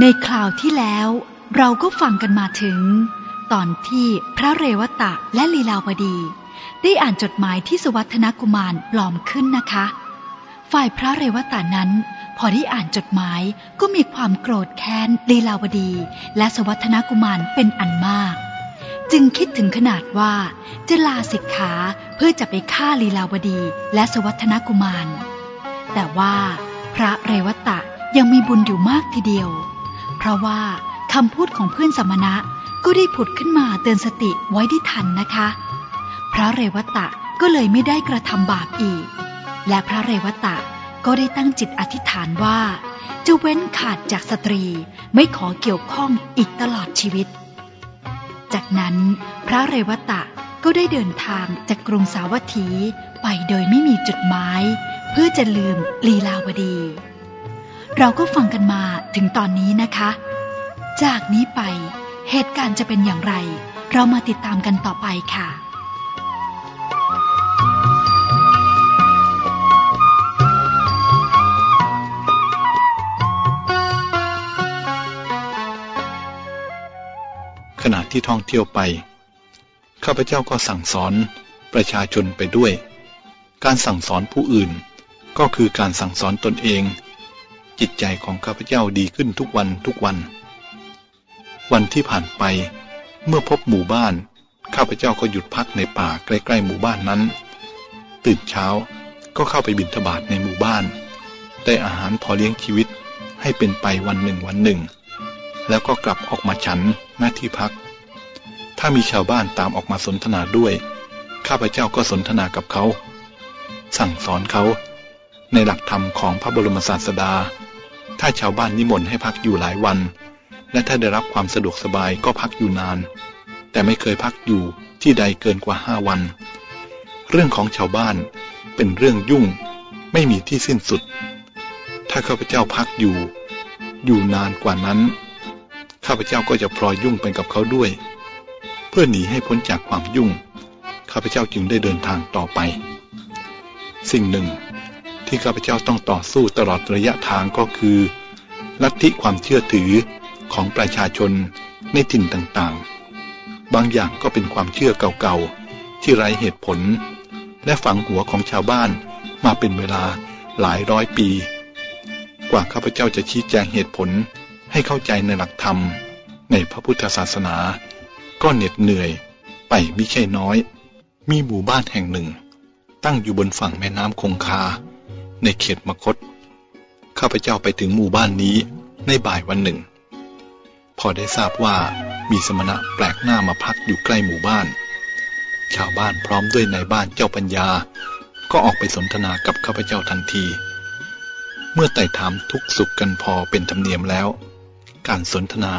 ในคราวที่แล้วเราก็ฟังกันมาถึง ตอนที่พระเรวตะและลีลาวดี ได้อ่านจดหมายที่สวัฒนกุมารปลอมขึ้นนะคะ ฝ่ายพระเรวตะนั้น พอได้อ่านจดหมายก็มีความโกรธแค้นลีลาวดี และสวัฒนกุมารเป็นอันมาก จึงคิดถึงขนาดว่าจะลาสิกขาเพื่อจะไปฆ่าลีลาวดีและสวัฒนกุมาร แต่ว่าพระเรวตะยังมีบุญอยู่มากทีเดียว เพราะว่าคำพูดของเพื่อนสมณะก็ได้ผุดขึ้นมาเตือนสติไว้ได้ทันนะคะ พระเรวตะก็เลยไม่ได้กระทำบาปอีก และพระเรวตะก็ได้ตั้งจิตอธิษฐานว่า จะเว้นขาดจากสตรีไม่ขอเกี่ยวข้องอีกตลอดชีวิต จากนั้นพระเรวตะก็ได้เดินทางจากกรุงสาวัตถีไปโดยไม่มีจุดหมาย เพื่อจะลืมลีลาวดี เราก็ฟังกันมาถึงตอนนี้นะคะ จากนี้ไปเหตุการณ์จะเป็นอย่างไร เรามาติดตามกันต่อไปค่ะขณะที่ท่องเที่ยวไป ข้าพเจ้าก็สั่งสอนประชาชนไปด้วย การสั่งสอนผู้อื่น ก็คือการสั่งสอนตนเอง จิตใจของข้าพเจ้าดีขึ้นทุกวันทุกวัน วันที่ผ่านไป เมื่อพบหมู่บ้าน ข้าพเจ้าก็หยุดพักในป่าใกล้ ๆ หมู่บ้านนั้น ตื่นเช้าก็เข้าไปบิณฑบาตในหมู่บ้าน ได้อาหารพอเลี้ยงชีวิตให้เป็นไปวันหนึ่งวันหนึ่ง แล้วก็กลับออกมาฉันหน้าที่พัก ถ้ามีชาวบ้านตามออกมาสนทนาด้วย ข้าพเจ้าก็สนทนากับเขา สั่งสอนเขาในหลักธรรมของพระบรมศาสดา ถ้าชาวบ้านนิมนต์ให้พักอยู่หลายวัน และถ้าได้รับความสะดวกสบายก็พักอยู่นาน แต่ไม่เคยพักอยู่ที่ใดเกินกว่าห้าวัน เรื่องของชาวบ้านเป็นเรื่องยุ่งไม่มีที่สิ้นสุด ถ้าข้าพเจ้าพักอยู่ อยู่นานกว่านั้น ข้าพเจ้าก็จะพลอยยุ่งไปกับเขาด้วย เพื่อหนีให้พ้นจากความยุ่ง ข้าพเจ้าจึงได้เดินทางต่อไป สิ่งหนึ่ง ที่ข้าพเจ้าต้องต่อสู้ตลอดระยะทางก็คือ ลัทธิความเชื่อถือของประชาชนในถิ่นต่างๆ บางอย่างก็เป็นความเชื่อเก่าๆ ที่ไร้เหตุผล และฝังหัวของชาวบ้านมาเป็นเวลาหลายร้อยปี กว่าข้าพเจ้าจะชี้แจงเหตุผลให้เข้าใจในหลักธรรม ในพระพุทธศาสนา ก็เหน็ดเหนื่อยไปไม่ใช่น้อย มีหมู่บ้านแห่งหนึ่ง ตั้งอยู่บนฝั่งแม่น้ำคงคา ในเขตมคต ข้าพเจ้าไปถึงหมู่บ้านนี้ในบ่ายวันหนึ่ง พอได้ทราบว่ามีสมณะแปลกหน้ามาพักอยู่ใกล้หมู่บ้าน ชาวบ้านพร้อมด้วยนายบ้านเจ้าปัญญา ก็ออกไปสนทนากับข้าพเจ้าทันที เมื่อไต่ถามทุกสุขกันพอเป็นธรรมเนียมแล้ว การสนทนา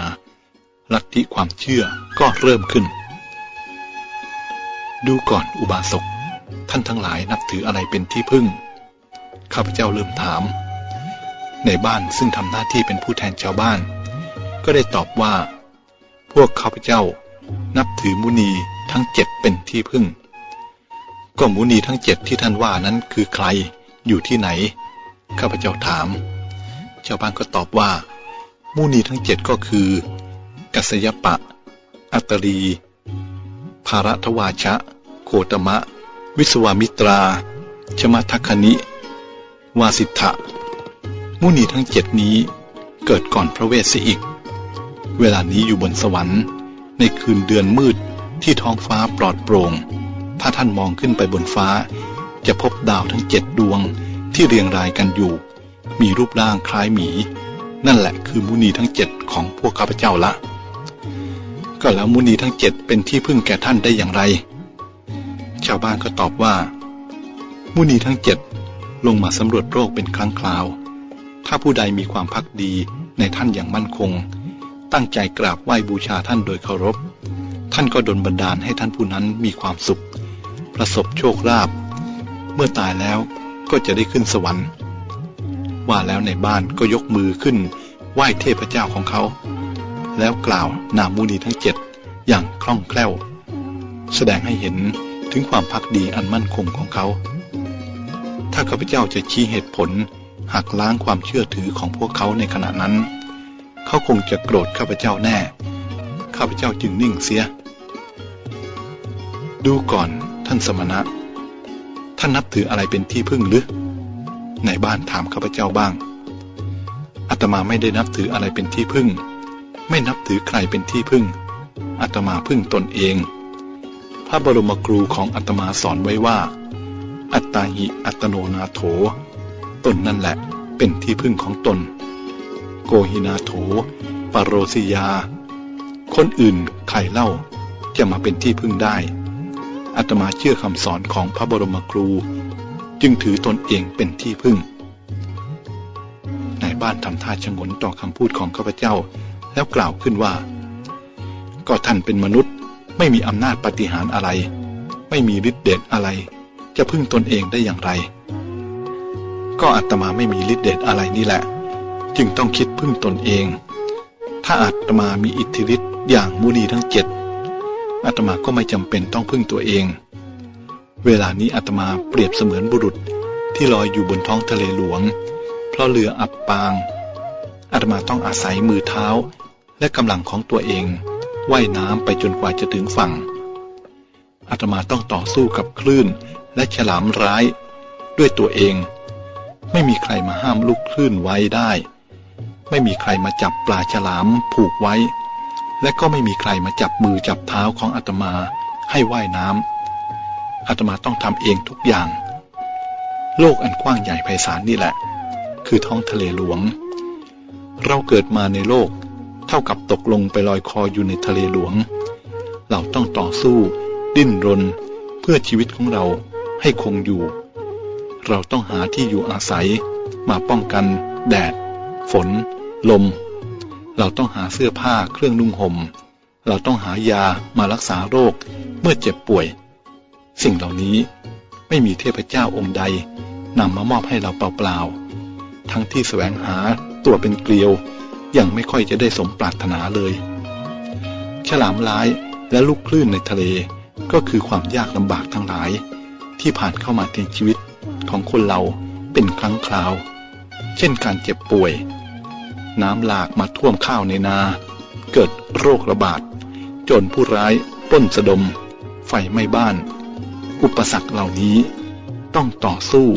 ลัทธิความเชื่อก็เริ่มขึ้น ดูก่อนอุบาสกท่านทั้งหลายนับถืออะไรเป็นที่พึ่ง ข้าพเจ้าเริ่มถาม ในบ้านซึ่งทำหน้าที่เป็นผู้แทนชาวบ้าน ก็ได้ตอบว่า พวกข้าพเจ้านับถือมุนีทั้งเจ็ดเป็นที่พึ่ง ก็มุนีทั้งเจ็ดที่ท่านว่านั้นคือใครอยู่ที่ไหน ข้าพเจ้าถาม ชาวบ้านก็ตอบว่า มุนีทั้งเจ็ดก็คือ กัสยปะ อัตรีภารทวาชะ โคตมะ วิสวามิตรา ชมาทัคคณิ วาสิทธะ มุนีทั้งเจ็ดนี้เกิดก่อนพระเวสสิอีก เวลานี้อยู่บนสวรรค์ ในคืนเดือนมืดที่ท้องฟ้าปลอดโปร่ง ถ้าท่านมองขึ้นไปบนฟ้า จะพบดาวทั้งเจ็ดดวงที่เรียงรายกันอยู่ มีรูปร่างคล้ายหมี นั่นแหละคือมุนีทั้งเจ็ดของพวกข้าพเจ้าละ ก็แล้วมุนีทั้งเจ็ดเป็นที่พึ่งแก่ท่านได้อย่างไร ชาวบ้านก็ตอบว่า มุนีทั้งเจ็ด ลงมาสำรวจโรคเป็นครั้งคราว ถ้าผู้ใดมีความพักดีในท่านอย่างมั่นคง ตั้งใจกราบไหว้บูชาท่านโดยเคารพ ท่านก็ดลบันดาลให้ท่านผู้นั้นมีความสุข ประสบโชคลาภ เมื่อตายแล้วก็จะได้ขึ้นสวรรค์ ว่าแล้วในบ้านก็ยกมือขึ้น ไหว้เทพเจ้าของเขา แล้วกล่าวนามมุนีทั้งเจ็ดอย่างคล่องแคล่ว แสดงให้เห็นถึงความพักดีอันมั่นคงของเขา ถ้าข้าพเจ้าจะชี้เหตุผลหักล้างความเชื่อถือของพวกเขาในขณะนั้น เขาคงจะโกรธข้าพเจ้าแน่ ข้าพเจ้าจึงนิ่งเสีย ดูก่อนท่านสมณะ ท่านนับถืออะไรเป็นที่พึ่งหรือ ในบ้านถามข้าพเจ้าบ้าง อาตมาไม่ได้นับถืออะไรเป็นที่พึ่ง ไม่นับถือใครเป็นที่พึ่ง อาตมาพึ่งตนเอง พระบรมครูของอาตมาสอนไว้ว่า อัตตาหิอัตโนนาโถ ตนนั่นแหละเป็นที่พึ่งของตน โกหินาโถปรโรสิยา คนอื่นใครเล่าจะมาเป็นที่พึ่งได้อาตมาเชื่อคำสอนของพระบรมครู จึงถือตนเองเป็นที่พึ่งนายบ้านทำท่าชงนต่อคำพูดของข้าพเจ้า แล้วกล่าวขึ้นว่า ก็ท่านเป็นมนุษย์ไม่มีอำนาจปฏิหารอะไร ไม่มีฤทธิ์เดชอะไร จะพึ่งตนเองได้อย่างไร ก็อาตมาไม่มีฤทธิ์เดชอะไรนี่แหละ จึงต้องคิดพึ่งตนเอง ถ้าอาตมามีอิทธิฤทธิ์อย่างมุนีทั้งเจ็ดอาตมาก็ไม่จำเป็นต้องพึ่งตัวเอง เวลานี้อาตมาเปรียบเสมือนบุรุษที่ลอยอยู่บนท้องทะเลหลวง เพราะเรืออับปาง อาตมาต้องอาศัยมือเท้า และกำลังของตัวเองว่ายน้ำไปจนกว่าจะถึงฝั่งอาตมาต้องต่อสู้กับคลื่น และฉลามร้ายด้วยตัวเอง ไม่มีใครมาห้ามลูกคลื่นไว้ได้ ไม่มีใครมาจับปลาฉลามผูกไว้ และก็ไม่มีใครมาจับมือจับเท้าของอาตมาให้ว่ายน้ำอาตมาต้องทำเองทุกอย่าง โลกอันกว้างใหญ่ไพศาลนี่แหละ คือท้องทะเลหลวง เราเกิดมาในโลกเท่ากับตกลงไปลอยคออยู่ในทะเลหลวง เราต้องต่อสู้ ดิ้นรน เพื่อชีวิตของเรา ให้คงอยู่ เราต้องหาที่อยู่อาศัย มาป้องกัน แดด ฝน ลม เราต้องหาเสื้อผ้าเครื่องนุ่งหม่ม เราต้องหายามารักษาโรคเมื่อเจ็บป่วย สิ่งเหล่านี้ไม่มีเทพเจ้าองค์ใดนำมามอบให้เราเปล่าๆ ทั้งที่แสวงหาตัวเป็นเกลียว ยังไม่ค่อยจะได้สมปรารถนาเลย ฉลามร้ายและลูกคลื่นในทะเลก็คือความยากลำบากทั้งหลาย ที่ผ่านเข้ามาในชีวิตของคนเราเป็นครั้งคราว เช่นการเจ็บป่วย น้ำหลากมาท่วมข้าวในนา เกิดโรคระบาด จนผู้ร้ายป้นสะดม ไฟไหม้บ้าน อุปสรรคเหล่านี้ ต้องต่อสู้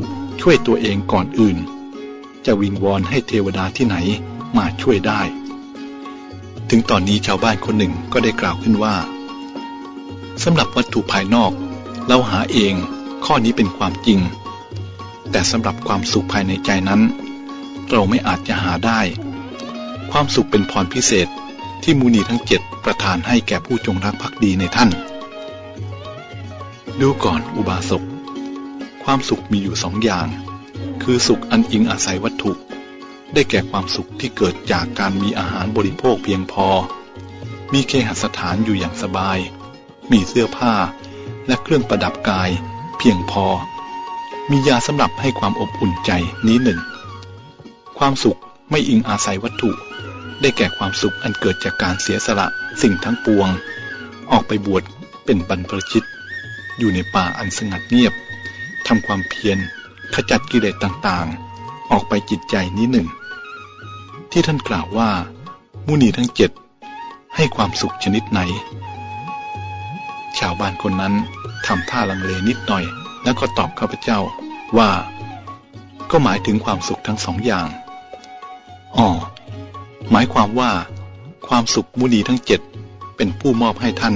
ช่วยตัวเองก่อนอื่น จะวิงวอนให้เทวดาที่ไหนมาช่วยได้ ถึงตอนนี้ชาวบ้านคนหนึ่งก็ได้กล่าวขึ้นว่าสำหรับวัตถุภายนอก เราหาเอง ข้อนี้เป็นความจริง แต่สำหรับความสุขภายในใจนั้น เราไม่อาจจะหาได้ ความสุขเป็นพรพิเศษที่มูนีทั้งเจ็ดประทานให้แก่ผู้จงรักภักดีในท่าน ดูก่อนอุบาสก ความสุขมีอยู่สองอย่าง คือสุขอันอิงอาศัยวัตถุ ได้แก่ความสุขที่เกิดจากการมีอาหารบริโภคเพียงพอ มีเคหสถานอยู่อย่างสบาย มีเสื้อผ้าและเครื่องประดับกาย เพียงพอ มียาสำหรับให้ความอบอุ่นใจนี้หนึ่ง ความสุขไม่อิงอาศัยวัตถุ ได้แก่ความสุขอันเกิดจากการเสียสละสิ่งทั้งปวง ออกไปบวชเป็นบรรพชิต อยู่ในป่าอันสงัดเงียบทำความเพียรขจัดกิเลสต่างๆ ออกไปจิตใจนี้หนึ่ง ที่ท่านกล่าวว่า มุนีทั้งเจ็ดให้ความสุขชนิดไหน ชาวบ้านคนนั้น ทำท่าลังเลนิดหน่อย แล้วก็ตอบข้าพเจ้าว่า ก็หมายถึงความสุขทั้งสองอย่างอ๋อหมายความว่า ความสุขมุนีทั้งเจ็ดเป็นผู้มอบให้ท่าน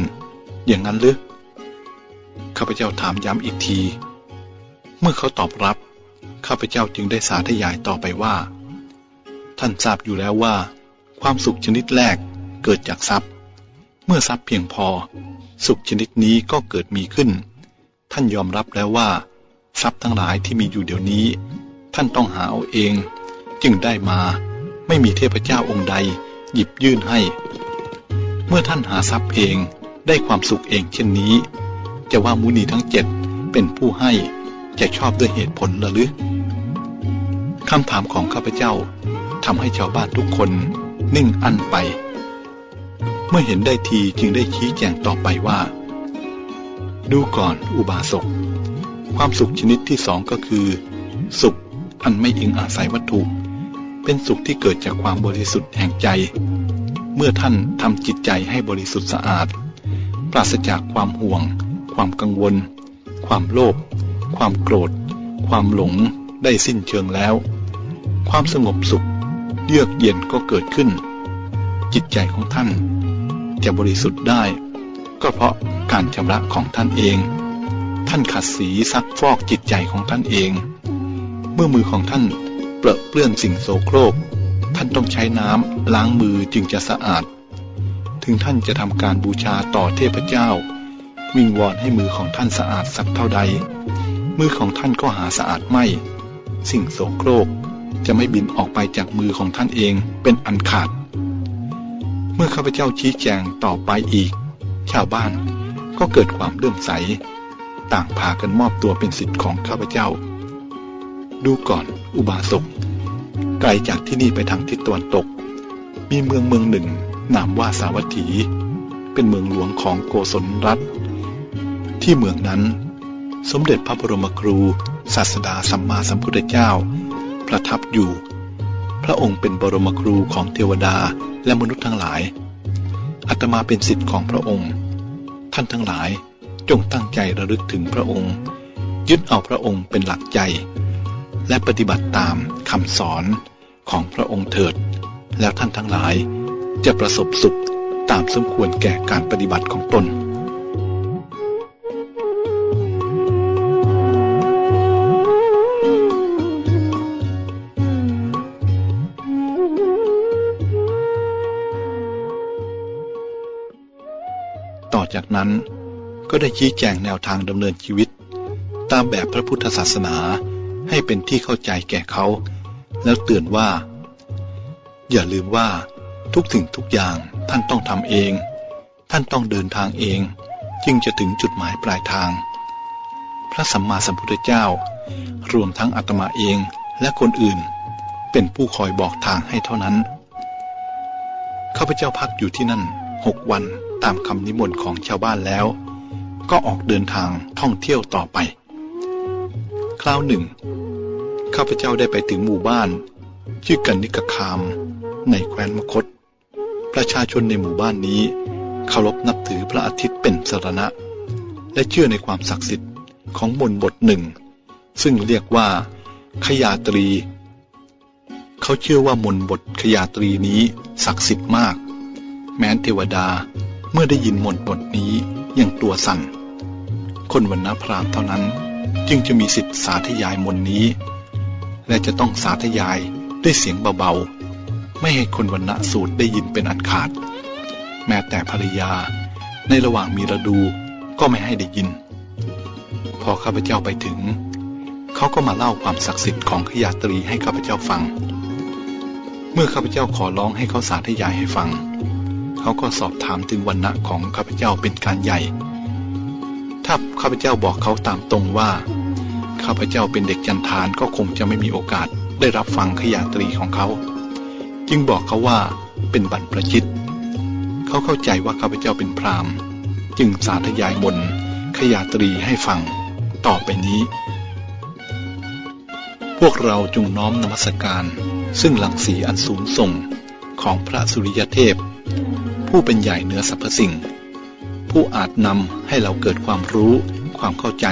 อย่างนั้นหรือข้าพเจ้าถามย้ำอีกที เมื่อเขาตอบรับ ข้าพเจ้าจึงได้สาธยายต่อไปว่า ท่านทราบอยู่แล้วว่า ความสุขชนิดแรกเกิดจากทรัพย์ เมื่อทรัพย์เพียงพอ สุขชนิดนี้ก็เกิดมีขึ้น ท่านยอมรับแล้วว่า ทรัพย์ทั้งหลายที่มีอยู่เดี๋ยวนี้ ท่านต้องหาเอาเอง จึงได้มาไม่มีเทพเจ้าองค์ใด หยิบยื่นให้ เมื่อท่านหาทรัพย์เองได้ความสุขเองเช่นนี้ จะว่ามุนีทั้งเจ็ดเป็นผู้ให้จะชอบด้วยเหตุผลหรือคำถามของข้าพเจ้าทำให้ชาวบ้านทุกคนนิ่งอันไป เมื่อเห็นได้ทีจึงได้ชี้แจงต่อไปว่า ดูก่อนอุบาสก ความสุขชนิดที่สองก็คือ สุขอันไม่อิงอาศัยวัตถุ เป็นสุขที่เกิดจากความบริสุทธิ์แห่งใจ เมื่อท่านทำจิตใจให้บริสุทธิ์สะอาด ปราศจากความห่วง ความกังวล ความโลภความโกรธ ความหลงได้สิ้นเชิงแล้ว ความสงบสุขเยือกเย็นก็เกิดขึ้น จิตใจของท่าน จะบริสุทธิ์ได้ ก็เพราะการชำระของท่านเอง ท่านขัดสีซักฟอกจิตใจของท่านเอง เมื่อมือของท่านเปรอะเปื้อนสิ่งโสโครก ท่านต้องใช้น้ำล้างมือจึงจะสะอาด ถึงท่านจะทำการบูชาต่อเทพเจ้า วิงวอนให้มือของท่านสะอาดสักเท่าใด มือของท่านก็หาสะอาดไม่ สิ่งโสโครกจะไม่บินออกไปจากมือของท่านเองเป็นอันขาด เมื่อข้าพเจ้าชี้แจงต่อไปอีก ชาวบ้านก็เกิดความเลื่อมใส ต่างพากันมอบตัวเป็นสิทธิ์ของข้าพเจ้า ดูก่อนอุบาสกไกลจากที่นี่ไปทางทิศตะวันตก มีเมืองเมืองหนึ่งนามว่าสาวัตถี เป็นเมืองหลวงของโกศลรัฐ ที่เมืองนั้น สมเด็จพระบรมครูศาสดาสัมมาสัมพุทธเจ้า ประทับอยู่ พระองค์เป็นบรมครูของเทวดาและมนุษย์ทั้งหลาย อาตมาเป็นสิทธิ์ของพระองค์ ท่านทั้งหลายจงตั้งใจระลึกถึงพระองค์ ยึดเอาพระองค์เป็นหลักใจ และปฏิบัติตามคำสอนของพระองค์เถิด แล้วท่านทั้งหลายจะประสบสุขตามสมควรแก่การปฏิบัติของตน จากนั้นก็ได้ชี้แจงแนวทางดำเนินชีวิต ตามแบบพระพุทธศาสนาให้เป็นที่เข้าใจแก่เขา แล้วเตือนว่า อย่าลืมว่าทุกสิ่งทุกอย่างท่านต้องทำเอง ท่านต้องเดินทางเอง จึงจะถึงจุดหมายปลายทาง พระสัมมาสัมพุทธเจ้า รวมทั้งอาตมาเองและคนอื่น เป็นผู้คอยบอกทางให้เท่านั้นข้าพเจ้าพักอยู่ที่นั่นหกวัน ตามคำนิมนต์ของชาวบ้านแล้ว ก็ออกเดินทางท่องเที่ยวต่อไป คราวหนึ่ง ข้าพเจ้าได้ไปถึงหมู่บ้าน ชื่อกันนิกคาม ในแคว้นมคต ประชาชนในหมู่บ้านนี้เคารพนับถือพระอาทิตย์เป็นสรณะ และเชื่อในความศักดิ์สิทธิ์ของมนบทหนึ่ง ซึ่งเรียกว่า ขยาตรี เขาเชื่อว่ามนบทขยาตรีนี้ศักดิ์สิทธิ์มาก แม้นเทวดา มื่อได้ยินมนต์บทนี้อยังตัวสั่น คนวันณพราหมณ์เท่านั้นจึงจะมีสิทธิสาธยายมนต์นี้ และจะต้องสาธยายด้วยเสียงเบาๆ ไม่ให้คนวันณสูตรได้ยินเป็นอันขาด แม้แต่ภรรยาในระหว่างมีระดูก็ไม่ให้ได้ยิน พอข้าพเจ้าไปถึง เขาก็มาเล่าความศักดิ์สิทธิ์ของขยาตรีให้ข้าพเจ้าฟัง เมื่อข้าพเจ้าขอร้องให้เขาสาธยายให้ฟัง เขาก็สอบถามถึงวันณะของข้าพเจ้าเป็นการใหญ่ ถ้าข้าพเจ้าบอกเขาตามตรงว่า ข้าพเจ้าเป็นเด็กจันทานก็คงจะไม่มีโอกาสได้รับฟังขยาตรีของเขา จึงบอกเขาว่าเป็นบรรพชิต เขาเข้าใจว่าข้าพเจ้าเป็นพราหมณ์ จึงสาธยายมนขยาตรีให้ฟัง ต่อไปนี้ พวกเราจงน้อมนมัสการ ซึ่งหลังสีอันสูงส่งของพระสุริยเทพ ผู้เป็นใหญ่เหนือสรรพสิ่ง ผู้อาจนำให้เราเกิดความรู้ ความเข้าใจ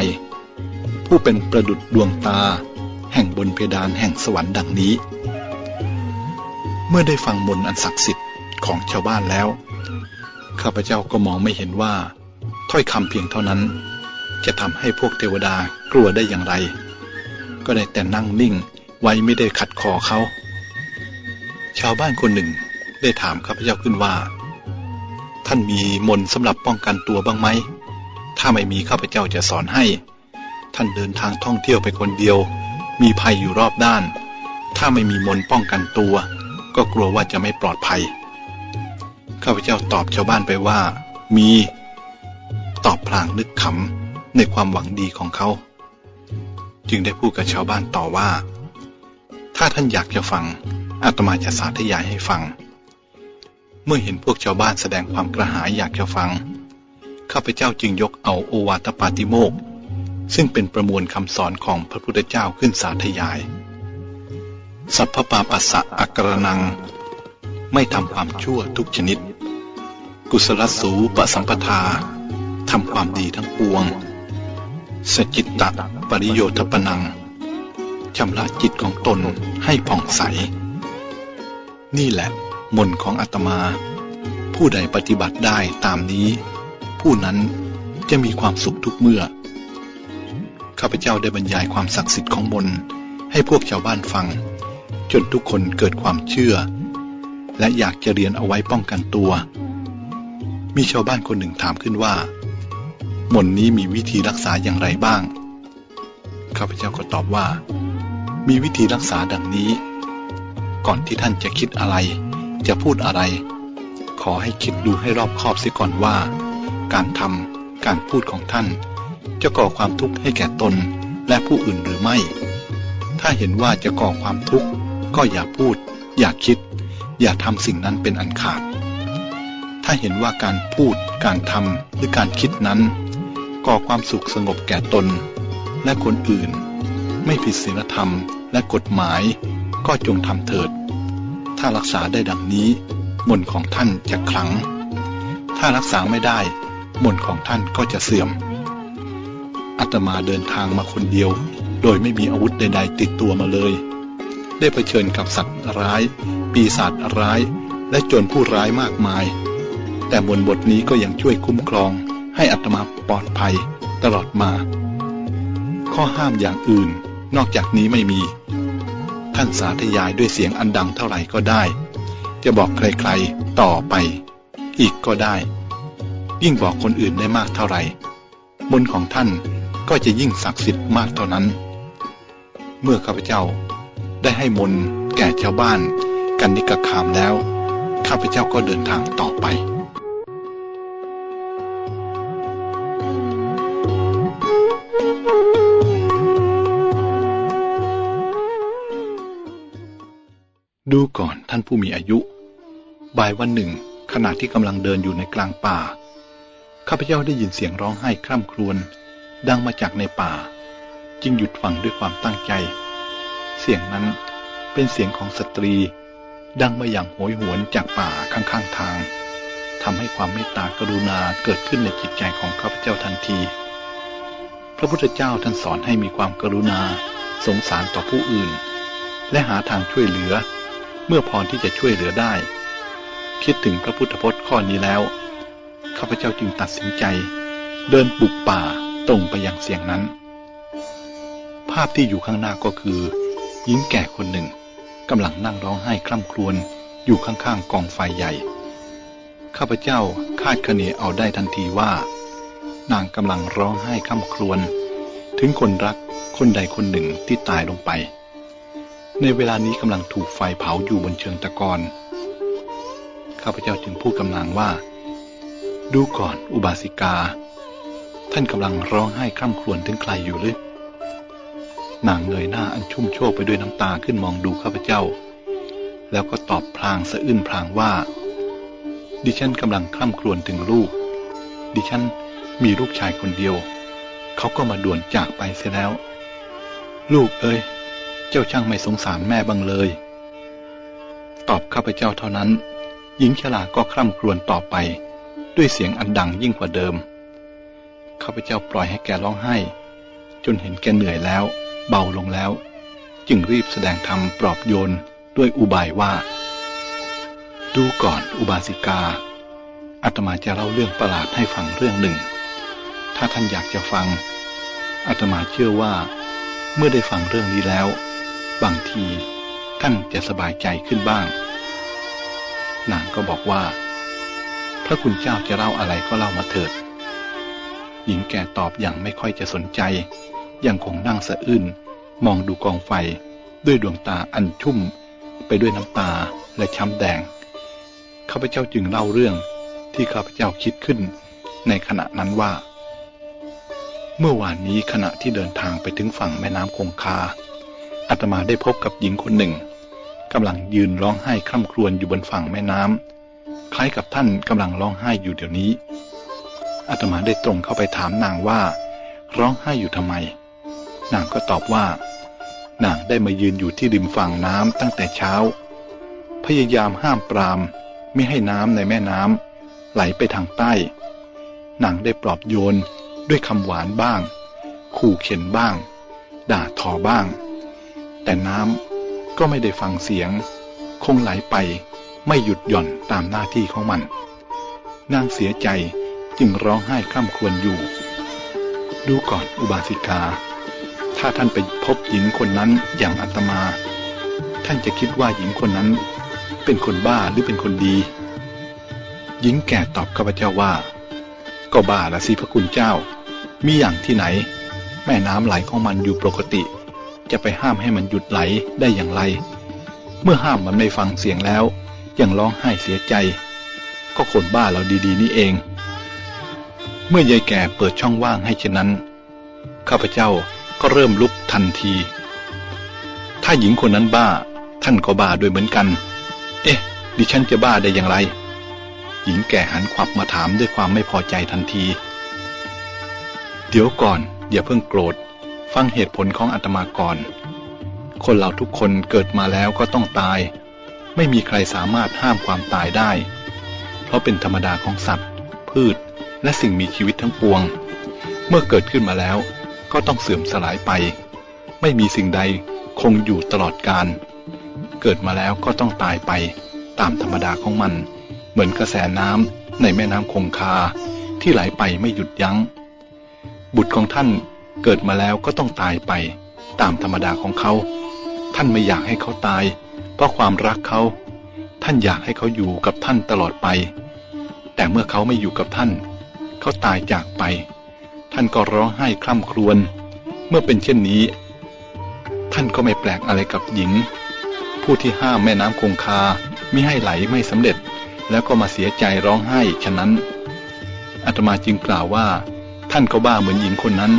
ผู้เป็นประดุดดวงตา แห่งบนเพดานแห่งสวรรค์ดังนี้ เมื่อได้ฟังมนต์อันศักดิ์สิทธิ์ของชาวบ้านแล้ว ข้าพเจ้าก็มองไม่เห็นว่า ถ้อยคำเพียงเท่านั้น จะทำให้พวกเทวดากลัวได้อย่างไร ก็ได้แต่นั่งนิ่งไว้ไม่ได้ขัดคอเขา ชาวบ้านคนหนึ่งได้ถามข้าพเจ้าขึ้นว่า ท่านมีมนต์สำหรับป้องกันตัวบ้างไหม ถ้าไม่มีข้าพเจ้าจะสอนให้ ท่านเดินทางท่องเที่ยวไปคนเดียว มีภัยอยู่รอบด้าน ถ้าไม่มีมนต์ป้องกันตัว ก็กลัวว่าจะไม่ปลอดภัย ข้าพเจ้าตอบชาวบ้านไปว่า มี ตอบพลางนึกขำในความหวังดีของเขา จึงได้พูดกับชาวบ้านต่อว่า ถ้าท่านอยากจะฟังอาตมาจะสาธยายให้ฟัง เมื่อเห็นพวกชาวบ้านแสดงความกระหายอยากจะฟัง ข้าพเจ้าจึงยกเอาโอวาทปาติโมก ซึ่งเป็นประมวลคำสอนของพระพุทธเจ้าขึ้นสาธยาย สัพพปาปัสสะอักรนัง ไม่ทำความชั่วทุกชนิด กุศลสูปสัมปทาทำความดีทั้งปวง สจิตตะปริโยทปนังชำระจิตของตนให้ผ่องใส นี่แหละ มนของอาตมา ผู้ใดปฏิบัติได้ตามนี้ ผู้นั้นจะมีความสุขทุกเมื่อ ข้าพเจ้าได้บรรยายความศักดิ์สิทธิ์ของมนให้พวกชาวบ้านฟัง จนทุกคนเกิดความเชื่อ และอยากจะเรียนเอาไว้ป้องกันตัว มีชาวบ้านคนหนึ่งถามขึ้นว่า มนนี้มีวิธีรักษาอย่างไรบ้าง ข้าพเจ้าก็ตอบว่า มีวิธีรักษาดังนี้ ก่อนที่ท่านจะคิดอะไร จะพูดอะไร ขอให้คิดดูให้รอบคอบเสียก่อนว่า การทำการพูดของท่าน จะก่อความทุกข์ให้แก่ตนและผู้อื่นหรือไม่ ถ้าเห็นว่าจะก่อความทุกข์ ก็อย่าพูด อย่าคิด อย่าทำสิ่งนั้นเป็นอันขาด ถ้าเห็นว่าการพูด การทำหรือการคิดนั้น ก่อความสุขสงบแก่ตน และคนอื่น ไม่ผิดศีลธรรมและกฎหมาย ก็จงทำเถิด ถ้ารักษาได้ดังนี้ มนของท่านจะขลัง ถ้ารักษาไม่ได้ มนของท่านก็จะเสื่อมอาตมาเดินทางมาคนเดียว โดยไม่มีอาวุธใด ๆ ติดตัวมาเลย ได้เผชิญกับสัตว์ร้าย ปีศาจร้าย และโจรผู้ร้ายมากมาย แต่มนบทนี้ก็ยังช่วยคุ้มครอง ให้อาตมาปลอดภัยตลอดมา ข้อห้ามอย่างอื่นนอกจากนี้ไม่มี ท่านสาธยายด้วยเสียงอันดังเท่าไหร่ก็ได้ จะบอกใครๆต่อไป อีกก็ได้ ยิ่งบอกคนอื่นได้มากเท่าไหร่มนของท่านก็จะยิ่งศักดิ์สิทธิ์มากเท่านั้น เมื่อข้าพเจ้าได้ให้มนแก่ชาวบ้าน กันนิกคามแล้ว ข้าพเจ้าก็เดินทางต่อไป ดูก่อนท่านผู้มีอายุ บ่ายวันหนึ่ง ขณะที่กำลังเดินอยู่ในกลางป่า ข้าพเจ้าได้ยินเสียงร้องไห้คร่ำครวญดังมาจากในป่า จึงหยุดฟังด้วยความตั้งใจ เสียงนั้นเป็นเสียงของสตรี ดังมาอย่างโหยหวนจากป่าข้างๆทางทำให้ความเมตตากรุณาเกิดขึ้นในจิตใจของข้าพเจ้าทันที พระพุทธเจ้าท่านสอนให้มีความกรุณา สงสารต่อผู้อื่น และหาทางช่วยเหลือ เมื่อพรที่จะช่วยเหลือได้ คิดถึงพระพุทธพจน์ข้อนี้แล้ว ข้าพเจ้าจึงตัดสินใจ เดินบุกป่าตรงไปยังเสียงนั้น ภาพที่อยู่ข้างหน้าก็คือ หญิงแก่คนหนึ่งกำลังนั่งร้องไห้คร่ำครวญอยู่ข้างๆกองไฟใหญ่ ข้าพเจ้าคาดคะเนเอาได้ทันทีว่า นางกำลังร้องไห้คร่ำครวญถึงคนรักคนใดคนหนึ่งที่ตายลงไป ในเวลานี้กำลังถูกไฟเผาอยู่บนเชิงตะกอน ข้าพเจ้าจึงพูดกำลังว่า ดูก่อนอุบาสิกา ท่านกำลังร้องไห้คร่ำครวญถึงใครอยู่หรือนางเงยหน้าอันชุ่มโชกไปด้วยน้ำตาขึ้นมองดูข้าพเจ้า แล้วก็ตอบพลางสะอื้นพลางว่า ดิฉันกำลังคร่ำครวญถึงลูก ดิฉันมีลูกชายคนเดียว เขาก็มาด่วนจากไปเสียแล้ว ลูกเอ้ย เจ้าช่างไม่สงสารแม่บ้างเลย ตอบข้าพเจ้าเท่านั้น หญิงชราก็คร่ำครวญต่อไป ด้วยเสียงอันดังยิ่งกว่าเดิม ข้าพเจ้าปล่อยให้แกร้องไห้ จนเห็นแกเหนื่อยแล้ว เบาลงแล้ว จึงรีบแสดงธรรมปลอบโยนด้วยอุบายว่า ดูก่อนอุบาสิกาอาตมาจะเล่าเรื่องประหลาดให้ฟังเรื่องหนึ่ง ถ้าท่านอยากจะฟังอาตมาเชื่อว่า เมื่อได้ฟังเรื่องนี้แล้ว บางทีท่านจะสบายใจขึ้นบ้าง นางก็บอกว่า พระคุณเจ้าจะเล่าอะไรก็เล่ามาเถิด หญิงแก่ตอบอย่างไม่ค่อยจะสนใจ ยังคงนั่งสะอื้นมองดูกองไฟด้วยดวงตาอันชุ่ม ไปด้วยน้ำตาและช้ำแดง ข้าพเจ้าจึงเล่าเรื่องที่ข้าพเจ้าคิดขึ้นในขณะนั้นว่า เมื่อวานนี้ขณะที่เดินทางไปถึงฝั่งแม่น้ำคงคา อาตมาได้พบกับหญิงคนหนึ่งกำลังยืนร้องไห้คร่ำครวญอยู่บนฝั่งแม่น้ำคล้ายกับท่านกำลังร้องไห้อยู่เดี๋ยวนี้อาตมาได้ตรงเข้าไปถามนางว่า ร้องไห้อยู่ทำไม นางก็ตอบว่านนางได้มายืนอยู่ที่ริมฝั่งน้ำตั้งแต่เช้า พยายามห้ามปรามไม่ให้น้ำในแม่น้ำไหลไปทางใต้นางได้ปลอบโยนด้วยคำหวานบ้าง ขู่เข็นบ้าง ด่าทอบ้าง แต่น้ำก็ไม่ได้ฟังเสียง คงไหลไปไม่หยุดหย่อนตามหน้าที่ของมัน นางเสียใจจึงร้องไห้คร่ำครวญอยู่ ดูก่อนอุบาสิกา ถ้าท่านไปพบหญิงคนนั้นอย่างอาตมา ท่านจะคิดว่าหญิงคนนั้นเป็นคนบ้าหรือเป็นคนดี หญิงแก่ตอบข้าพเจ้าว่า ก็บ้าละสิพระคุณเจ้า มีอย่างที่ไหน แม่น้ำไหลของมันอยู่ปกติ จะไปห้ามให้มันหยุดไหลได้อย่างไร เมื่อห้ามมันไม่ฟังเสียงแล้ว ยังร้องไห้เสียใจ ก็คนบ้าเราดีๆ นี่เอง เมื่อยายแก่เปิดช่องว่างให้เช่นนั้น ข้าพเจ้าก็เริ่มลุกทันที ถ้าหญิงคนนั้นบ้า ท่านก็บ้าด้วยเหมือนกัน เอ๊ะ ดิฉันจะบ้าได้อย่างไร หญิงแก่หันขวับมาถามด้วยความไม่พอใจทันที เดี๋ยวก่อน อย่าเพิ่งโกรธ ฟังเหตุผลของอาตมาก่อน คนเราทุกคนเกิดมาแล้วก็ต้องตาย ไม่มีใครสามารถห้ามความตายได้ เพราะเป็นธรรมดาของสัตว์ พืช และสิ่งมีชีวิตทั้งปวง เมื่อเกิดขึ้นมาแล้วก็ต้องเสื่อมสลายไป ไม่มีสิ่งใดคงอยู่ตลอดกาลเกิดมาแล้วก็ต้องตายไป ตามธรรมดาของมัน เหมือนกระแสน้ำในแม่น้ำคงคาที่ไหลไปไม่หยุดยัง้ง บุตรของท่าน เกิดมาแล้วก็ต้องตายไป ตามธรรมดาของเขา ท่านไม่อยากให้เขาตาย เพราะความรักเขา ท่านอยากให้เขาอยู่กับท่านตลอดไป แต่เมื่อเขาไม่อยู่กับท่าน เขาตายจากไป ท่านก็ร้องไห้คร่ำครวญ เมื่อเป็นเช่นนี้ ท่านก็ไม่แปลกอะไรกับหญิง ผู้ที่ห้ามแม่น้ำคงคามิให้ไหลไม่สำเร็จ แล้วก็มาเสียใจร้องไห้ฉะนั้นอาตมาจึงกล่าวว่า ท่านก็บ้าเหมือนหญิงคนนั้น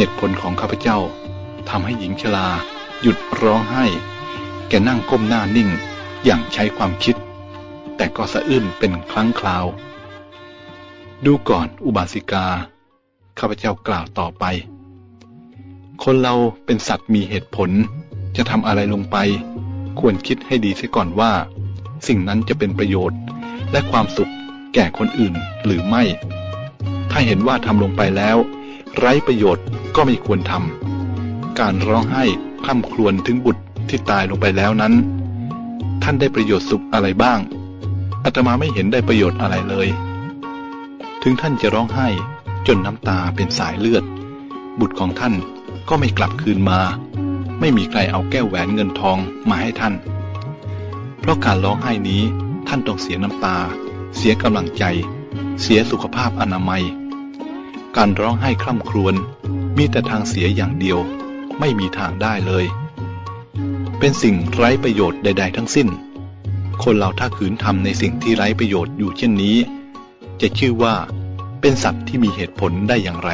เหตุผลของข้าพเจ้าทำให้หญิงชราหยุดร้องไห้ แกนั่งก้มหน้านิ่งอย่างใช้ความคิด แต่ก็สะอื้นเป็นครั้งคราว ดูก่อนอุบาสิกา ข้าพเจ้ากล่าวต่อไป คนเราเป็นสัตว์มีเหตุผล จะทำอะไรลงไป ควรคิดให้ดีเสียก่อนว่า สิ่งนั้นจะเป็นประโยชน์ และความสุขแก่คนอื่นหรือไม่ ถ้าเห็นว่าทำลงไปแล้ว ไร้ประโยชน์ก็ไม่ควรทำการร้องไห้คร่ำครวญถึงบุตรที่ตายลงไปแล้วนั้น ท่านได้ประโยชน์สุขอะไรบ้างอาตมาไม่เห็นได้ประโยชน์อะไรเลย ถึงท่านจะร้องไห้จนน้ำตาเป็นสายเลือด บุตรของท่านก็ไม่กลับคืนมา ไม่มีใครเอาแก้วแหวนเงินทองมาให้ท่าน เพราะการร้องไห้นี้ท่านต้องเสียน้ำตา เสียกำลังใจ เสียสุขภาพอนามัย การร้องไห้คร่ำครวญมีแต่ทางเสียอย่างเดียว ไม่มีทางได้เลย เป็นสิ่งไร้ประโยชน์ใด ๆ ทั้งสิ้น คนเราถ้าขืนทำในสิ่งที่ไร้ประโยชน์อยู่เช่นนี้ จะชื่อว่าเป็นสัตว์ที่มีเหตุผลได้อย่างไร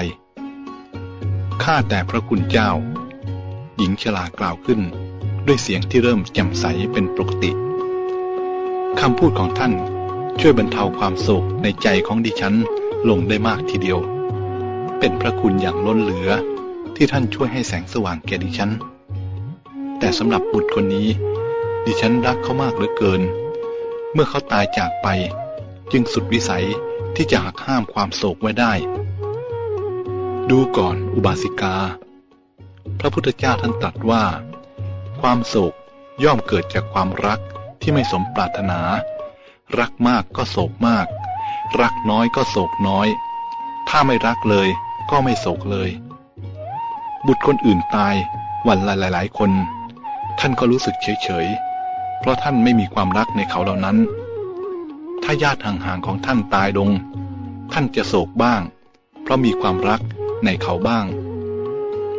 ข้าแต่พระคุณเจ้า หญิงชลากล่าวขึ้น ด้วยเสียงที่เริ่มแจ่มใสเป็นปกติ คำพูดของท่านช่วยบรรเทาความโศกในใจของดิฉันลงได้มากทีเดียว เป็นพระคุณอย่างล้นเหลือ ที่ท่านช่วยให้แสงสว่างแก่ดิฉัน แต่สำหรับบุตรคนนี้ ดิฉันรักเขามากเหลือเกิน เมื่อเขาตายจากไป จึงสุดวิสัยที่จะหักห้ามความโศกไว้ได้ ดูก่อนอุบาสิกา พระพุทธเจ้าท่านตรัสว่า ความโศกย่อมเกิดจากความรักที่ไม่สมปรารถนา รักมากก็โศกมาก รักน้อยก็โศกน้อย ถ้าไม่รักเลย ก็ไม่โศกเลย บุตรคนอื่นตายวันละหลายๆ คน ท่านก็รู้สึกเฉยๆ เพราะท่านไม่มีความรักในเขาเหล่านั้น ถ้าญาติห่างๆของท่านตายลง ท่านจะโศกบ้าง เพราะมีความรักในเขาบ้าง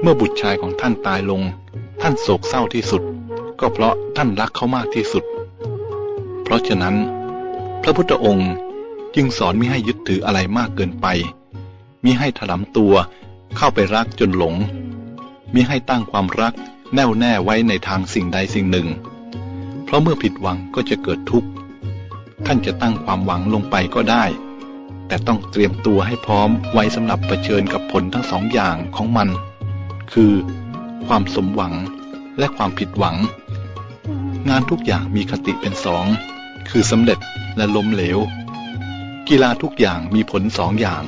เมื่อบุตรชายของท่านตายลง ท่านโศกเศร้าที่สุด ก็เพราะท่านรักเขามากที่สุด เพราะฉะนั้น พระพุทธองค์จึงสอนไมิให้ยึดถืออะไรมากเกินไป มิให้ถลำตัว เข้าไปรักจนหลง มิให้ตั้งความรักแน่วแน่ไว้ในทางสิ่งใดสิ่งหนึ่ง เพราะเมื่อผิดหวังก็จะเกิดทุกข์ ท่านจะตั้งความหวังลงไปก็ได้ แต่ต้องเตรียมตัวให้พร้อมไว้สำหรับเผชิญกับผลทั้งสองอย่างของมัน คือคความสมหวังและความผิดหวัง งานทุกอย่างมีคติเป็นสอง คือสำเร็จและล้มเหลว กีฬาทุกอย่างมีผลสองอย่าง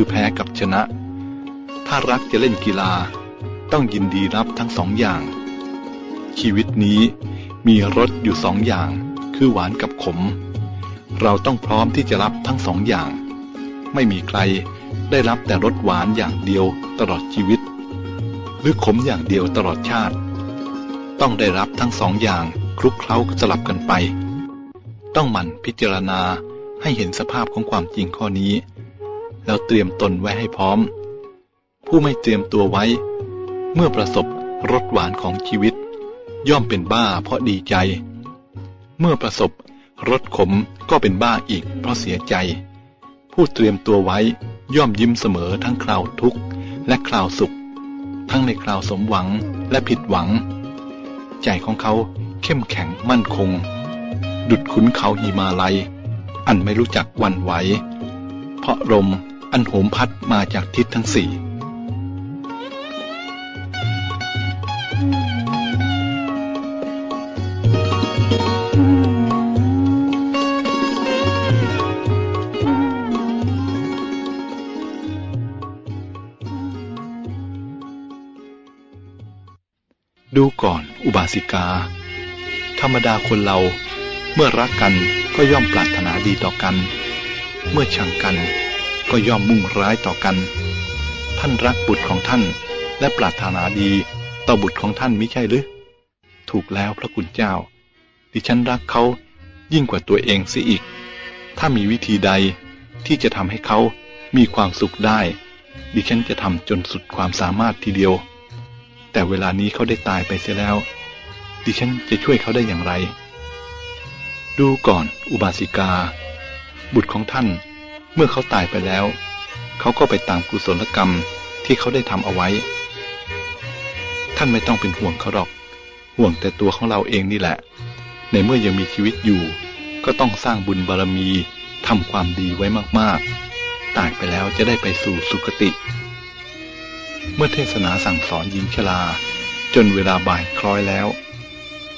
คือแพ้กับชนะ ถ้ารักจะเล่นกีฬา ต้องยินดีรับทั้งสองอย่าง ชีวิตนี้มีรสอยู่สองอย่าง คือหวานกับขม เราต้องพร้อมที่จะรับทั้งสองอย่าง ไม่มีใครได้รับแต่รสหวานอย่างเดียวตลอดชีวิต หรือขมอย่างเดียวตลอดชาติ ต้องได้รับทั้งสองอย่างคลุกเคล้าสลับกันไป ต้องหมั่นพิจารณาให้เห็นสภาพของความจริงข้อนี้ แล้วเตรียมตนไว้ให้พร้อม ผู้ไม่เตรียมตัวไว้ เมื่อประสบรสหวานของชีวิต ย่อมเป็นบ้าเพราะดีใจ เมื่อประสบรสขมก็เป็นบ้าอีกเพราะเสียใจ ผู้เตรียมตัวไว้ย่อมยิ้มเสมอทั้งคราวทุกข์และคราวสุข ทั้งในคราวสมหวังและผิดหวัง ใจของเขาเข้มแข็งมั่นคง ดุดขุนเขาหิมาลัย อันไม่รู้จักวันไหว เพราะลม อันโหมพัดมาจากทิศทั้งสี่ ดูก่อนอุบาสิกา ธรรมดาคนเราเมื่อรักกันก็ย่อมปรารถนาดีต่อกัน เมื่อชังกัน ก็ย่อมมุ่งร้ายต่อกัน ท่านรักบุตรของท่าน และปรารถนาดีต่อบุตรของท่านมิใช่หรือ ถูกแล้วพระคุณเจ้า ดิฉันรักเขายิ่งกว่าตัวเองเสียอีก ถ้ามีวิธีใดที่จะทำให้เขามีความสุขได้ ดิฉันจะทำจนสุดความสามารถทีเดียว แต่เวลานี้เขาได้ตายไปเสียแล้ว ดิฉันจะช่วยเขาได้อย่างไร ดูก่อนอุบาสิกา บุตรของท่าน เมื่อเขาตายไปแล้ว เขาก็ไปตามกุศลกรรมที่เขาได้ทำเอาไว้ ท่านไม่ต้องเป็นห่วงเขาหรอก ห่วงแต่ตัวของเราเองนี่แหละ ในเมื่อยังมีชีวิตอยู่ ก็ต้องสร้างบุญบารมีทำความดีไว้มากๆ ตายไปแล้วจะได้ไปสู่สุคติ เมื่อเทศนาสั่งสอนหญิงชลาจนเวลาบ่ายคล้อยแล้ว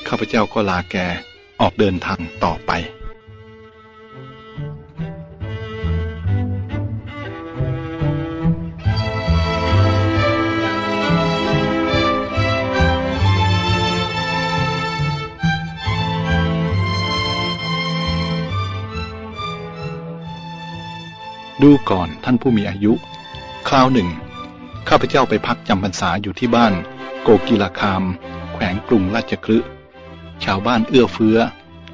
ข้าพเจ้าก็ลาแกออกเดินทางต่อไป ดูก่อนท่านผู้มีอายุ คราวหนึ่ง ข้าพเจ้าไปพักจำพรรษาอยู่ที่บ้าน โกกีลาคาม แขวงกรุงราชคลึชาวบ้านเอื้อเฟื้อ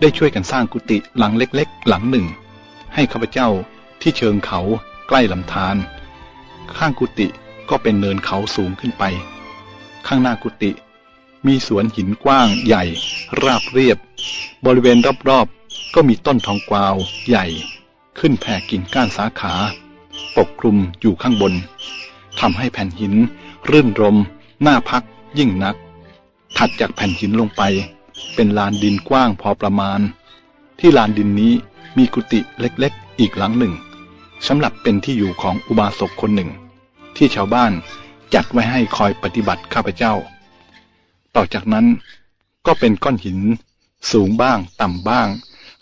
ได้ช่วยกันสร้างกุฏิหลังเล็กๆ หลังหนึ่ง ให้ข้าพเจ้าที่เชิงเขาใกล้ลำธารข้างกุฏิก็เป็นเนินเขาสูงขึ้นไป ข้างหน้ากุฏิมีสวนหินกว้างใหญ่ ราบเรียบ บริเวณรอบๆ ก็มีต้นทองกวาวใหญ่ ขึ้นแผ่กิ่งก้านสาขา ปกคลุมอยู่ข้างบนทำให้แผ่นหิน รื่นรมหน่าพักยิ่งนัก ถัดจากแผ่นหินลงไป เป็นลานดินกว้างพอประมาณ ที่ลานดินนี้มีกุฏิเล็กๆ อีกหลังหนึ่งสำหรับเป็นที่อยู่ของอุบาสกคนหนึ่ง ที่ชาวบ้านจัดไว้ให้คอยปฏิบัติข้าพเจ้า ต่อจากนั้นก็เป็นก้อนหิน สูงบ้างต่ำบ้าง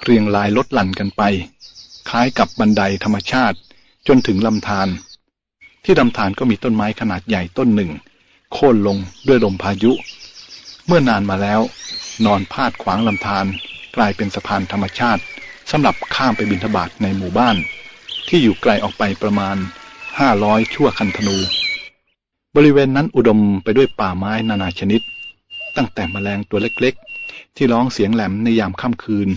เรียงรายลดหลั่นกันไป คล้ายกับบันไดธรรมชาติ จนถึงลำธารที่ลำธารก็มีต้นไม้ขนาดใหญ่ต้นหนึ่ง โค่นลงด้วยลมพายุ เมื่อนานมาแล้ว นอนพาดขวางลำธารกลายเป็นสะพานธรรมชาติสำหรับข้ามไปบินทบาทในหมู่บ้าน ที่อยู่ไกลออกไปประมาณห้าร้อยชั่วคันธนู บริเวณนั้นอุดมไปด้วยป่าไม้นานาชนิด ตั้งแต่แมลงตัวเล็กๆ ที่ร้องเสียงแหลมในยามค่ำคืน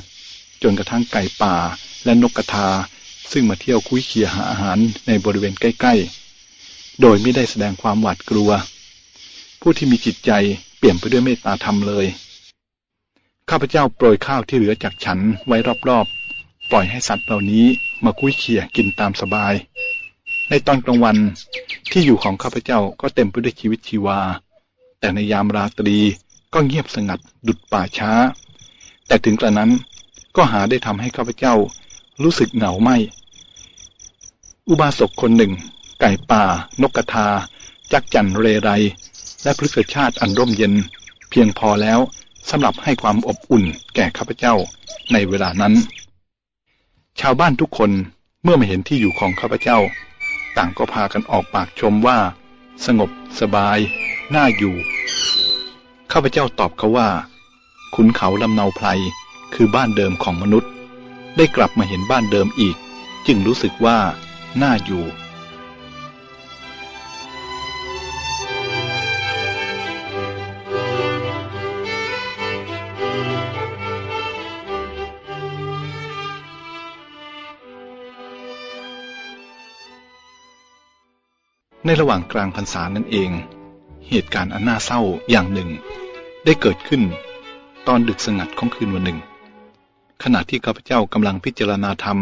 จนกระทั่งไก่ป่า และนกกระทา ซึ่งมาเที่ยวคุยเคียหาอาหารในบริเวณใกล้ ๆ โดยไม่ได้แสดงความหวาดกลัว ผู้ที่มีจิตใจเปลี่ยนไปด้วยเมตตาธรรมเลย ข้าพเจ้าโปรยข้าวที่เหลือจากฉันไว้รอบๆ ปล่อยให้สัตว์เหล่านี้มาคุยเขี่ยกินตามสบาย ในตอนกลางวันที่อยู่ของข้าพเจ้าก็เต็มไปด้วยชีวิตชีวา แต่ในยามราตรีก็เงียบสงัดดุดป่าช้า แต่ถึงกระนั้นก็หาได้ทำให้ข้าพเจ้า รู้สึกเหงาไม่ อุบาสกคนหนึ่ง ไก่ป่า นกกระทา จักจั่นเรไร และพฤกษชาติอันร่มเย็น เพียงพอแล้วสำหรับให้ความอบอุ่นแก่ข้าพเจ้าในเวลานั้น ชาวบ้านทุกคนเมื่อมาเห็นที่อยู่ของข้าพเจ้า ต่างก็พากันออกปากชมว่า สงบสบาย น่าอยู่ ข้าพเจ้าตอบเขาว่าขุนเขาลำเนาไพรคือบ้านเดิมของมนุษย์ ได้กลับมาเห็นบ้านเดิมอีก จึงรู้สึกว่าน่าอยู่ ในระหว่างกลางพรรษานั่นเอง เหตุการณ์อันน่าเศร้าอย่างหนึ่ง ได้เกิดขึ้น ตอนดึกสงัดของคืนวันหนึ่ง ขณะที่ข้าพเจ้ากำลังพิจารณาธรรม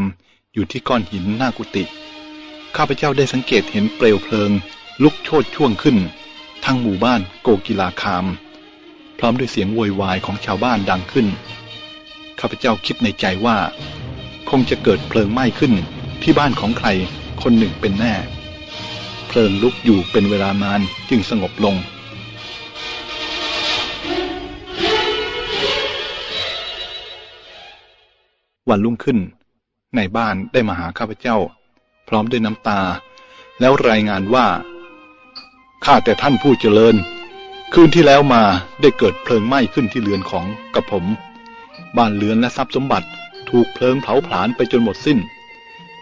อยู่ที่ก้อนหินหน้ากุฏิข้าพเจ้าได้สังเกตเห็นเปลวเพลิง ลุกโชนช่วงขึ้น ทั้งหมู่บ้านโกกีลาคาม พร้อมด้วยเสียงโวยวายของชาวบ้านดังขึ้น ข้าพเจ้าคิดในใจว่า คงจะเกิดเพลิงไหม้ขึ้นที่บ้านของใครคนหนึ่งเป็นแน่ เพลิงลุกอยู่เป็นเวลานานจึงสงบลง วันรุ่งขึ้น ในบ้านได้มาหาข้าพเจ้า พร้อมด้วยน้ำตา แล้วรายงานว่าข้าแต่ท่านผู้เจริญ คืนที่แล้วมาได้เกิดเพลิงไหม้ขึ้นที่เรือนของกระผม บ้านเรือนและทรัพย์สมบัติถูกเพลิงเผาผลาญไปจนหมดสิ้น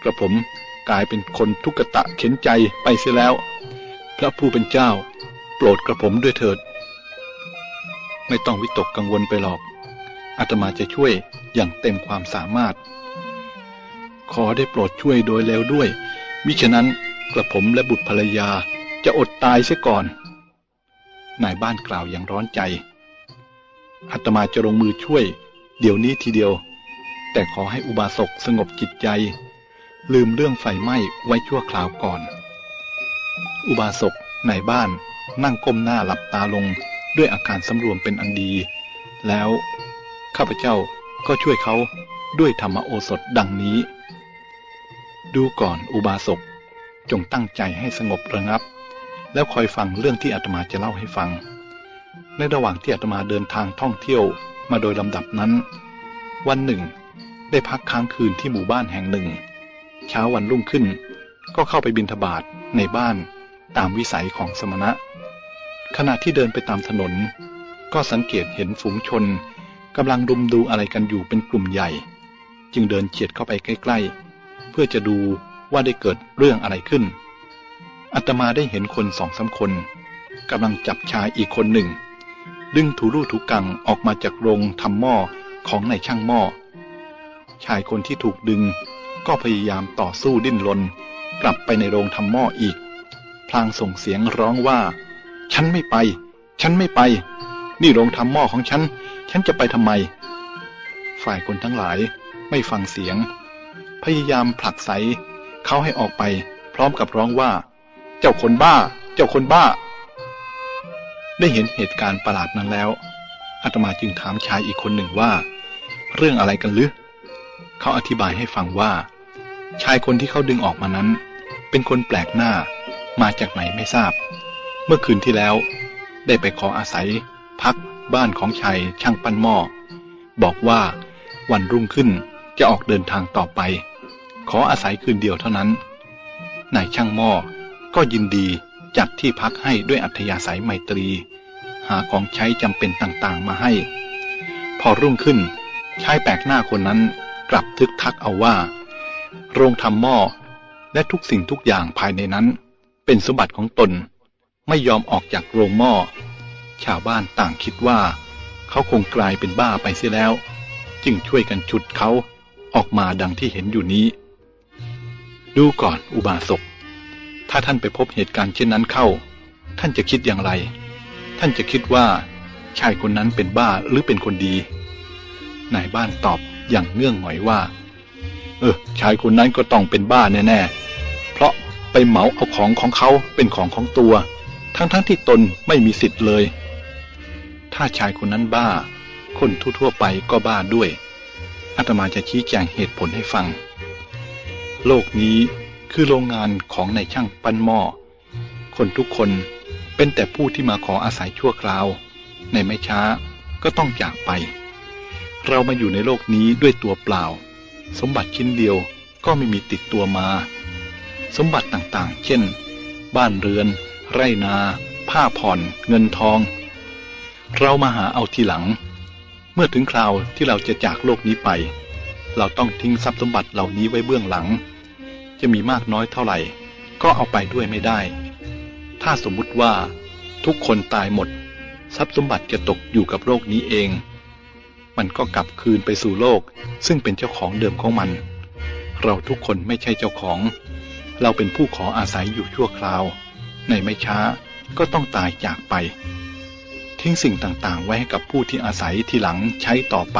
กระผมกลายเป็นคนทุกตะเข็นใจไปเสียแล้ว พระผู้เป็นเจ้า โปรดกระผมด้วยเถิด ไม่ต้องวิตกกังวลไปหรอก อาตมาจะช่วยอย่างเต็มความสามารถ ขอได้โปรดช่วยโดยเร็วด้วย มิฉะนั้นกระผมและบุตรภรรยาจะอดตายเสียก่อน นายบ้านกล่าวอย่างร้อนใจ อาตมาจะลงมือช่วย เดี๋ยวนี้ทีเดียว แต่ขอให้อุบาสกสงบจิตใจ ลืมเรื่องไฟไหม้ไว้ชั่วคราวก่อน อุบาสกในบ้านนั่งก้มหน้าหลับตาลงด้วยอาการสำรวมเป็นอันดี แล้ว ข้าพเจ้าก็ช่วยเขาด้วยธรรมโอสถดังนี้ ดูก่อนอุบาสก จงตั้งใจให้สงบระงับ แล้วคอยฟังเรื่องที่อาตมาจะเล่าให้ฟัง ในระหว่างที่อาตมาเดินทางท่องเที่ยวมาโดยลำดับนั้น วันหนึ่ง ได้พักค้างคืนที่หมู่บ้านแห่งหนึ่ง เช้าวันรุ่งขึ้น ก็เข้าไปบินทบาทในบ้านตามวิสัยของสมณะ ขณะที่เดินไปตามถนน ก็สังเกตเห็นฝูงชน กำลังรุมดูอะไรกันอยู่เป็นกลุ่มใหญ่ จึงเดินเฉียดเข้าไปใกล้ ๆ เพื่อจะดูว่าได้เกิดเรื่องอะไรขึ้นอาตมาได้เห็นคนสองสาคนกำลังจับชายอีกคนหนึ่ง ดึงถูรูถูกังออกมาจากโรงทำหม้อของนายช่างหม้อชายคนที่ถูกดึงก็พยายามต่อสู้ดิ้นรนกลับไปในโรงทำหม้ออีก พลางส่งเสียงร้องว่า ฉันไม่ไป ฉันไม่ไป นี่โรงทำหม้อของฉัน ฉันจะไปทำไม ฝ่ายคนทั้งหลายไม่ฟังเสียง พยายามผลักไสเขาให้ออกไปพร้อมกับร้องว่า เจ้าคนบ้า เจ้าคนบ้า ได้เห็นเหตุการณ์ประหลาดนั้นแล้วอาตมาจึงถามชายอีกคนหนึ่งว่า เรื่องอะไรกันหรือเขาอธิบายให้ฟังว่า ชายคนที่เขาดึงออกมานั้น เป็นคนแปลกหน้ามาจากไหนไม่ทราบ เมื่อคืนที่แล้ว ได้ไปขออาศัย พัก บ้านของชายช่างปั้นหม้อ บอกว่าวันรุ่งขึ้นจะออกเดินทางต่อไป ขออาศัยคืนเดียวเท่านั้น นายช่างหม้อก็ยินดีจัดที่พักให้ด้วยอัธยาศัยไมตรี หาของใช้จำเป็นต่างๆมาให้ พอรุ่งขึ้นชายแปลกหน้าคนนั้นกลับทึกทักเอาว่า โรงทำหม้อและทุกสิ่งทุกอย่างภายในนั้น เป็นสมบัติของตนไม่ยอมออกจากโรงหม้อ ชาวบ้านต่างคิดว่า เขาคงกลายเป็นบ้าไปเสียแล้ว จึงช่วยกันฉุดเขาออกมาดังที่เห็นอยู่นี้ ดูก่อนอุบาสก ถ้าท่านไปพบเหตุการณ์เช่นนั้นเข้า ท่านจะคิดอย่างไร ท่านจะคิดว่า ชายคนนั้นเป็นบ้าหรือเป็นคนดี นายบ้านตอบอย่างเงื่องหงอยว่า เออ ชายคนนั้นก็ต้องเป็นบ้าแน่ๆ เพราะไปเหมาเอาของของเขาเป็นของของตัว ทั้งๆทที่ตนไม่มีสิทธิ์เลย ถ้าชายคนนั้นบ้า คนทั่วๆไปก็บ้าด้วยอาตมาจะชี้แจงเหตุผลให้ฟัง โลกนี้คือโรงงานของนายช่างปั้นหม้อ คนทุกคนเป็นแต่ผู้ที่มาขออาศัยชั่วคราว ในไม่ช้าก็ต้องจากไป เรามาอยู่ในโลกนี้ด้วยตัวเปล่า สมบัติชิ้นเดียวก็ไม่มีติดตัวมา สมบัติต่างๆ เช่น บ้านเรือน ไรนา ผ้าผ่อน เงินทอง เรามาหาเอาทีหลัง เมื่อถึงคราวที่เราจะจากโลกนี้ไป เราต้องทิ้งทรัพย์สมบัติเหล่านี้ไว้เบื้องหลัง จะมีมากน้อยเท่าไหร่ ก็เอาไปด้วยไม่ได้ ถ้าสมมุติว่าทุกคนตายหมด ทรัพย์สมบัติจะตกอยู่กับโลกนี้เอง มันก็กลับคืนไปสู่โลก ซึ่งเป็นเจ้าของเดิมของมัน เราทุกคนไม่ใช่เจ้าของ เราเป็นผู้ขออาศัยอยู่ชั่วคราว ในไม่ช้าก็ต้องตายจากไป ทิ้งสิ่งต่างๆ ไว้ให้กับผู้ที่อาศัยทีหลังใช้ต่อไป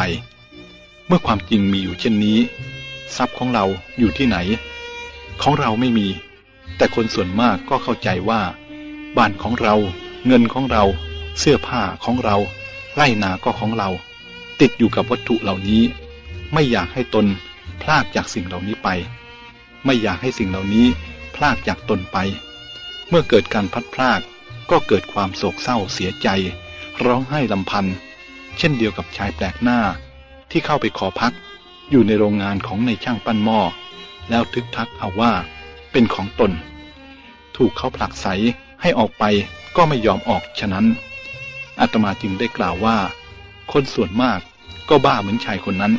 เมื่อความจริงมีอยู่เช่นนี้ ทรัพย์ของเราอยู่ที่ไหน ของเราไม่มี แต่คนส่วนมากก็เข้าใจว่า บ้านของเรา เงินของเรา เสื้อผ้าของเรา ไร่นาก็ของเรา ติดอยู่กับวัตถุเหล่านี้ ไม่อยากให้ตนพลากจากสิ่งเหล่านี้ไป ไม่อยากให้สิ่งเหล่านี้พลากจากตนไป เมื่อเกิดการพัดพลากก็เกิดความโศกเศร้าเสียใจ ร้องไห้ลำพันธ์เช่นเดียวกับชายแปลกหน้า ที่เข้าไปขอพัก อยู่ในโรงงานของในช่างปั้นหม้อแล้วทึกทักเอาว่า เป็นของตน ถูกเขาผลักไสให้ออกไปก็ไม่ยอมออกฉะนั้นอาตมาจึงได้กล่าวว่า คนส่วนมากก็บ้าเหมือนชายคนนั้น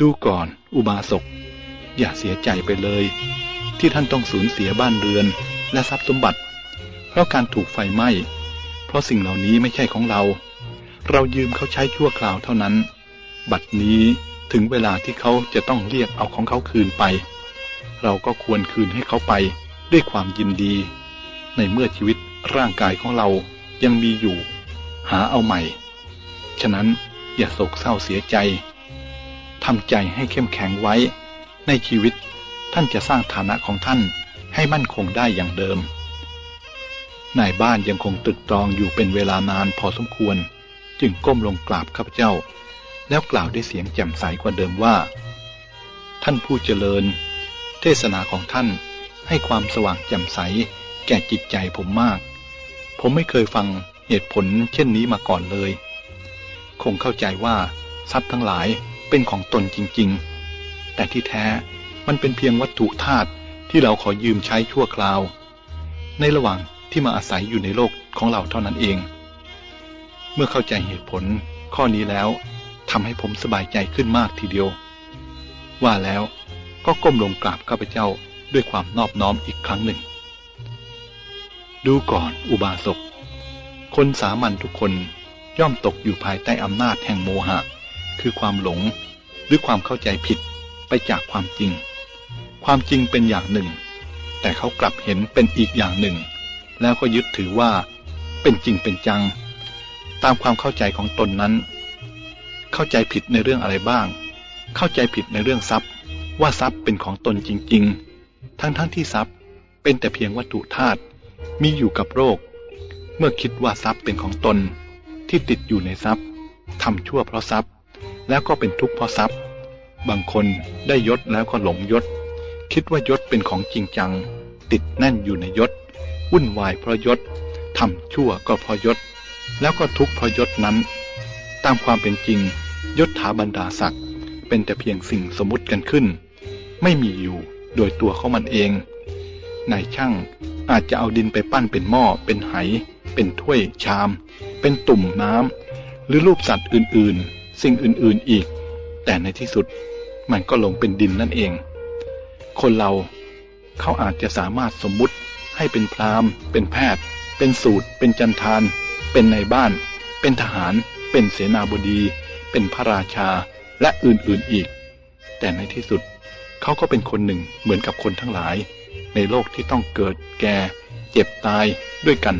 ดูก่อน อุบาสก อย่าเสียใจไปเลย ที่ท่านต้องสูญเสียบ้านเรือนและทรัพย์สมบัติ เพราะการถูกไฟไหม้ เพราะสิ่งเหล่านี้ไม่ใช่ของเรา เรายืมเขาใช้ชั่วคราวเท่านั้น บัดนี้ถึงเวลาที่เขาจะต้องเรียกเอาของเขาคืนไป เราก็ควรคืนให้เขาไปด้วยความยินดี ในเมื่อชีวิตร่างกายของเรายังมีอยู่ หาเอาใหม่ ฉะนั้นอย่าโศกเศร้าเสียใจ ทำใจให้เข้มแข็งไว้ ในชีวิตท่านจะสร้างฐานะของท่านให้มั่นคงได้อย่างเดิม นายบ้านยังคงตึกตรองอยู่เป็นเวลานานพอสมควร จึงก้มลงกราบข้าพเจ้า แล้วกล่าวด้วยเสียงแจ่มใสกว่าเดิมว่า ท่านผู้เจริญ เทศนาของท่านให้ความสว่างแจ่มใสแก่จิตใจผมมาก ผมไม่เคยฟังเหตุผลเช่นนี้มาก่อนเลย คงเข้าใจว่าทรัพย์ทั้งหลาย เป็นของตนจริงๆ แต่ที่แท้มันเป็นเพียงวัตถุธาตุที่เราขอยืมใช้ชั่วคราว ในระหว่างที่มาอาศัยอยู่ในโลกของเราเท่านั้นเอง เมื่อเข้าใจเหตุผลข้อนี้แล้วทำให้ผมสบายใจขึ้นมากทีเดียว ว่าแล้วก็ก้มลงกราบข้าพเจ้าด้วยความนอบน้อมอีกครั้งหนึ่ง ดูก่อนอุบาสกคนสามัญทุกคนย่อมตกอยู่ภายใต้อำนาจแห่งโมหะ คือความหลง หรือความเข้าใจผิดไปจากความจริง ความจริงเป็นอย่างหนึ่ง แต่เขากลับเห็นเป็นอีกอย่างหนึ่ง แล้วก็ยึดถือว่า เป็นจริงเป็นจัง ตามความเข้าใจของตนนั้น เข้าใจผิดในเรื่องอะไรบ้าง เข้าใจผิดในเรื่องทรัพย์ ว่าทรัพย์เป็นของตนจริง ๆ ทั้งๆทที่ทรัพย์เป็นแต่เพียงวัตถุธาตุมีอยู่กับโรค เมื่อคิดว่าทรัพย์เป็นของตนที่ติดอยู่ในทรัพย์ทำชั่วเพราะทรัพย์ แล้วก็เป็นทุกข์เพราะทรัพย์ บางคนได้ยศแล้วก็หลงยศ คิดว่ายศเป็นของจริงจัง ติดแน่นอยู่ในยศ วุ่นวายเพราะยศทำชั่วก็เพราะยศ แล้วก็ทุกข์เพราะยศนั้น ตามความเป็นจริง ยศถาบรรดาศักดิ์เป็นแต่เพียงสิ่งสมมุติกันขึ้น ไม่มีอยู่โดยตัวของมันเองนายช่างอาจจะเอาดินไปปั้นเป็นหม้อ เป็นไห เป็นถ้วยชาม เป็นตุ่มน้ำ หรือรูปสัตว์อื่นๆ สิ่งอื่นๆอีก แต่ในที่สุดมันก็ลงเป็นดินนั่นเอง คนเราเขาอาจจะสามารถสมมุติให้เป็นพราหมณ์ เป็นแพทย์ เป็นสูตร เป็นจันทาน เป็นในบ้าน เป็นทหาร เป็นเสนาบดี เป็นพระราชาและอื่นๆอีก แต่ในที่สุดเขาก็เป็นคนหนึ่งเหมือนกับคนทั้งหลาย ในโลกที่ต้องเกิดแก่ เจ็บตายด้วยกัน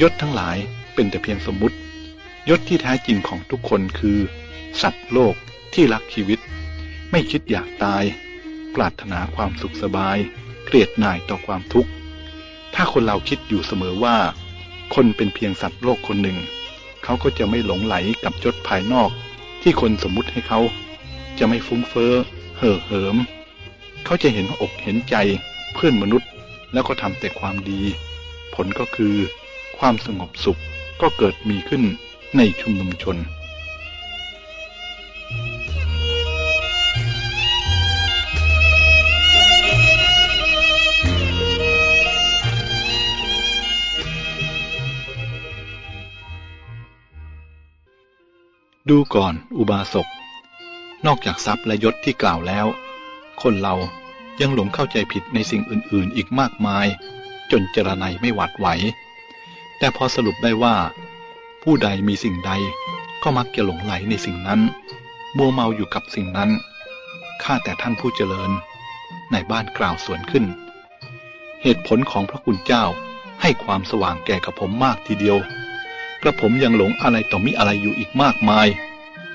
ยศทั้งหลายเป็นแต่เพียงสมมุติ ยศที่แท้จริงของทุกคนคือ สัตว์โลกที่รักชีวิต ไม่คิดอยากตาย ปรารถนาความสุขสบาย เกลียดหน่ายต่อความทุกข์ ถ้าคนเราคิดอยู่เสมอว่า คนเป็นเพียงสัตว์โลกคนหนึ่ง เขาก็จะไม่หลงไหลกับยศภายนอก ที่คนสมมุติให้เขา จะไม่ฟุ้งเฟ้อ เห่อเหิม เขาจะเห็นอกเห็นใจเพื่อนมนุษย์แล้วก็ทำแต่ความดี ผลก็คือ ความสงบสุขก็เกิดมีขึ้น ในชุมนุมชน ดูก่อนอุบาสก นอกจากทรัพย์และยศที่กล่าวแล้ว คนเรายังหลงเข้าใจผิดในสิ่งอื่น ๆ อีกมากมาย จนเจรไนไม่หวัดไหว แต่พอสรุปได้ว่า ผู้ใดมีสิ่งใด ก็มักจะหลงไหลในสิ่งนั้น มัวเมาอยู่กับสิ่งนั้น ข้าแต่ท่านผู้เจริญ ในบ้านกล่าวสวนขึ้น เหตุผลของพระคุณเจ้าให้ความสว่างแก่กับผมมากทีเดียว กระผมยังหลงอะไรต่อมิอะไรอยู่อีกมากมาย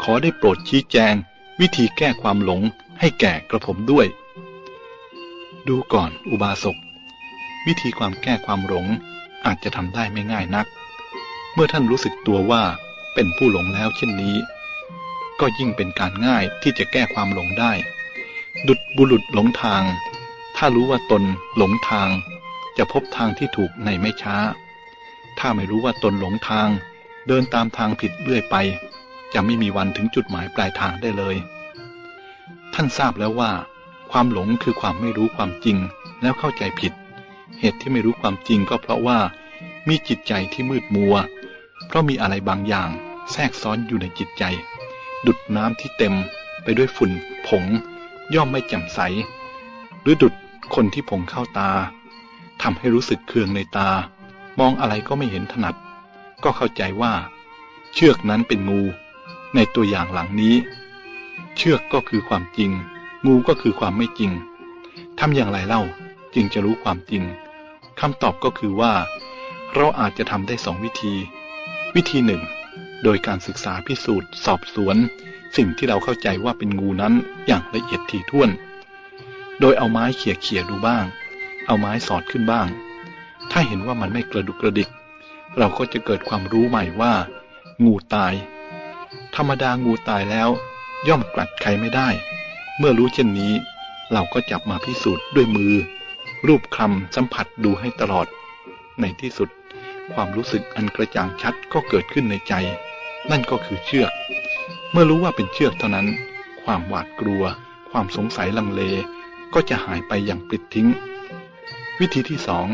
ขอได้โปรดชี้แจง วิธีแก้ความหลงให้แก่กระผมด้วย ดูก่อนอุบาสก วิธีความแก้ความหลงอาจจะทำได้ไม่ง่ายนัก เมื่อท่านรู้สึกตัวว่าเป็นผู้หลงแล้วเช่นนี้ ก็ยิ่งเป็นการง่ายที่จะแก้ความหลงได้ ดุดบุรุษหลงทาง ถ้ารู้ว่าตนหลงทาง จะพบทางที่ถูกในไม่ช้า ถ้าไม่รู้ว่าตนหลงทาง เดินตามทางผิดเรื่อยไป จะไม่มีวันถึงจุดหมายปลายทางได้เลย ท่านทราบแล้วว่า ความหลงคือความไม่รู้ความจริงแล้วเข้าใจผิด เหตุที่ไม่รู้ความจริงก็เพราะว่า มีจิตใจที่มืดมัว เพราะมีอะไรบางอย่าง แทรกซ้อนอยู่ในจิตใจ ดุดน้ำที่เต็มไปด้วยฝุ่นผง ย่อมไม่แจ่มใส หรือดุดคนที่ผงเข้าตาทำให้รู้สึกเคืองในตา มองอะไรก็ไม่เห็นถนัด ก็เข้าใจว่า เชือกนั้นเป็นงู ในตัวอย่างหลังนี้ เชือกก็คือความจริง งูก็คือความไม่จริงทำอย่างไรเล่าจึงจะรู้ความจริงคำตอบก็คือว่า เราอาจจะทำได้สองวิธี วิธีหนึ่ง โดยการศึกษาพิสูจน์สอบสวน สิ่งที่เราเข้าใจว่าเป็นงูนั้นอย่างละเอียดถี่ถ้วน โดยเอาไม้เขี่ยเขี่ยดูบ้าง เอาไม้สอดขึ้นบ้าง ถ้าเห็นว่ามันไม่กระดุกกระดิก เราก็จะเกิดความรู้ใหม่ว่า งูตาย ธรรมดางูตายแล้ว ย่อมกลัดใครไม่ได้ เมื่อรู้เช่นนี้ เราก็จับมาพิสูจน์ด้วยมือ รูปคลำสัมผัสดูให้ตลอด ในที่สุด ความรู้สึกอันกระจ่างชัดก็เกิดขึ้นในใจ นั่นก็คือเชือก เมื่อรู้ว่าเป็นเชือกเท่านั้น ความหวาดกลัว ความสงสัยลังเล ก็จะหายไปอย่างปลิดทิ้ง วิธีที่สอง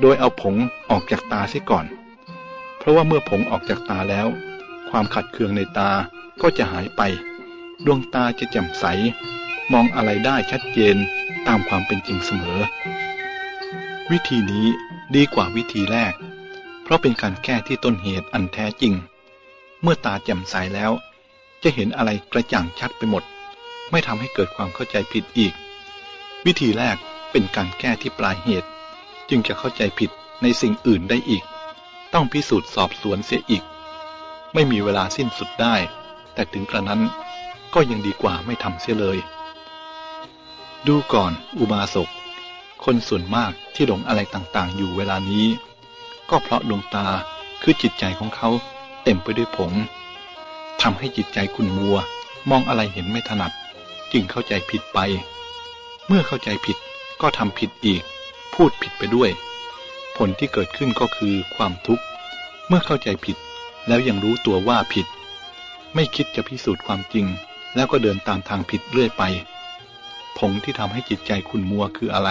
โดยเอาผงออกจากตาเสียก่อน เพราะว่าเมื่อผงออกจากตาแล้ว ความขัดเคืองในตาก็จะหายไป ดวงตาจะแจ่มใส มองอะไรได้ชัดเจนตามความเป็นจริงเสมอ วิธีนี้ดีกว่าวิธีแรก ราะเป็นการแก้ที่ต้นเหตุอันแท้จริง เมื่อตาแจ่มใสแล้ว จะเห็นอะไรกระจ่างชัดไปหมด ไม่ทำให้เกิดความเข้าใจผิดอีก วิธีแรกเป็นการแก้ที่ปลายเหตุ จึงจะเข้าใจผิดในสิ่งอื่นได้อีก ต้องพิสูจน์สอบสวนเสียอีก ไม่มีเวลาสิ้นสุดได้ แต่ถึงกระนั้นก็ยังดีกว่าไม่ทำเสียเลย ดูก่อนอุบาสกคนส่วนมากที่หลงอะไรต่างๆ อยู่เวลานี้ ก็เพราะดวงตาคือจิตใจของเขาเต็มไปด้วยผงทำให้จิตใจคุณมัว มองอะไรเห็นไม่ถนัด จึงเข้าใจผิดไป เมื่อเข้าใจผิดก็ทำผิดอีก พูดผิดไปด้วย ผลที่เกิดขึ้นก็คือความทุกข์ เมื่อเข้าใจผิดแล้วยังรู้ตัวว่าผิด ไม่คิดจะพิสูจน์ความจริง แล้วก็เดินตามทางผิดเรื่อยไป ผงที่ทำให้จิตใจคุณมัวคืออะไร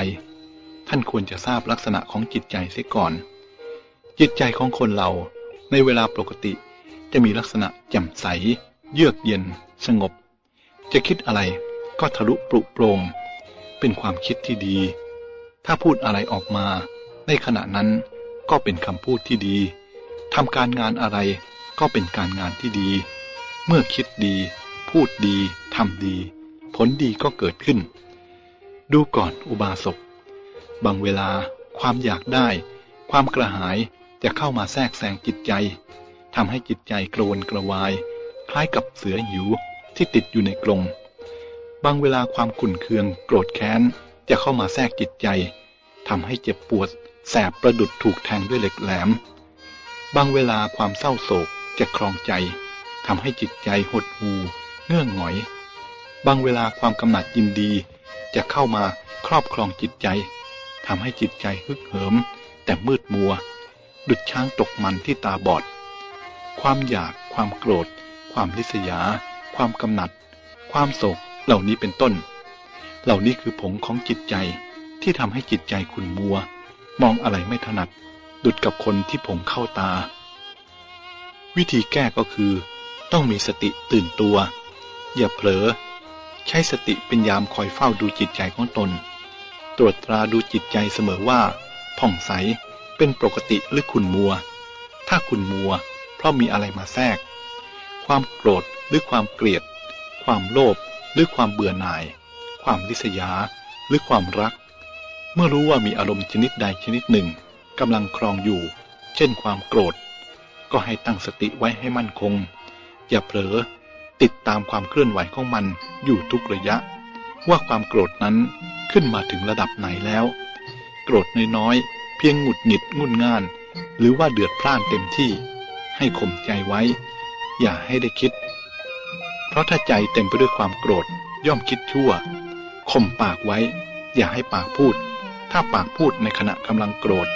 ท่านควรจะทราบลักษณะของจิตใจเสียก่อน จิตใจของคนเราในเวลาปกติจะมีลักษณะแจ่มใส เยือกเย็น สงบ จะคิดอะไรก็ทะลุปลุโปรงเป็นความคิดที่ดี ถ้าพูดอะไรออกมา ในขณะนั้นก็เป็นคำพูดที่ดีทำการงานอะไรก็เป็นการงานที่ดี เมื่อคิดดี พูดดีทำดี ผลดีก็เกิดขึ้น ดูก่อนอุบาสก บางเวลาความอยากได้ ความกระหาย จะเข้ามาแทรกแซงจิตใจทำให้จิตใจกระวนกระวาย คล้ายกับเสือหิวที่ติดอยู่ในกรงบางเวลาความขุ่นเคืองโกรธแค้น จะเข้ามาแทรกจิตใจทำให้เจ็บปวด แสบประดุดถูกแทงด้วยเหล็กแหลม บางเวลาความเศร้าโศกจะครองใจทำให้จิตใจหดหูเงื่องหงอย บางเวลาความกำหนัดยินดี จะเข้ามาครอบครองจิตใจทำให้จิตใจฮึกเหิม แต่มืดมัว ดุดช้างตกมันที่ตาบอด ความอยาก ความโกรธ ความลิษยา ความกำหนัด ความโศกเหล่านี้เป็นต้น เหล่านี้คือผงของจิตใจที่ทำให้จิตใจขุ่นมัว มองอะไรไม่ถนัด ดุดกับคนที่ผงเข้าตา วิธีแก้ก็คือ ต้องมีสติตื่นตัว อย่าเผลอ ใช้สติเป็นยามคอยเฝ้าดูจิตใจของตน ตรวจตราดูจิตใจเสมอว่า ผ่องใส เป็นปกติหรือขุ่นมัว ถ้าขุ่นมัว เพราะมีอะไรมาแทรก ความโกรธหรือความเกลียด ความโลภหรือความเบื่อหน่าย ความลิษยา หรือความรัก เมื่อรู้ว่ามีอารมณ์ชนิดใดชนิดหนึ่งกำลังครองอยู่ เช่นความโกรธ ก็ให้ตั้งสติไว้ให้มั่นคง อย่าเผลอติดตามความเคลื่อนไหวของมันอยู่ทุกระยะ ว่าความโกรธนั้นขึ้นมาถึงระดับไหนแล้ว โกรธน้อยๆ เพียงหงุดหงิดงุนง่าน หรือว่าเดือดพล่านเต็มที่ ให้ข่มใจไว้ อย่าให้ได้คิด เพราะถ้าใจเต็มไปด้วยความโกรธ ย่อมคิดชั่วข่มปากไว้ อย่าให้ปากพูด ถ้าปากพูดในขณะกำลังโกรธ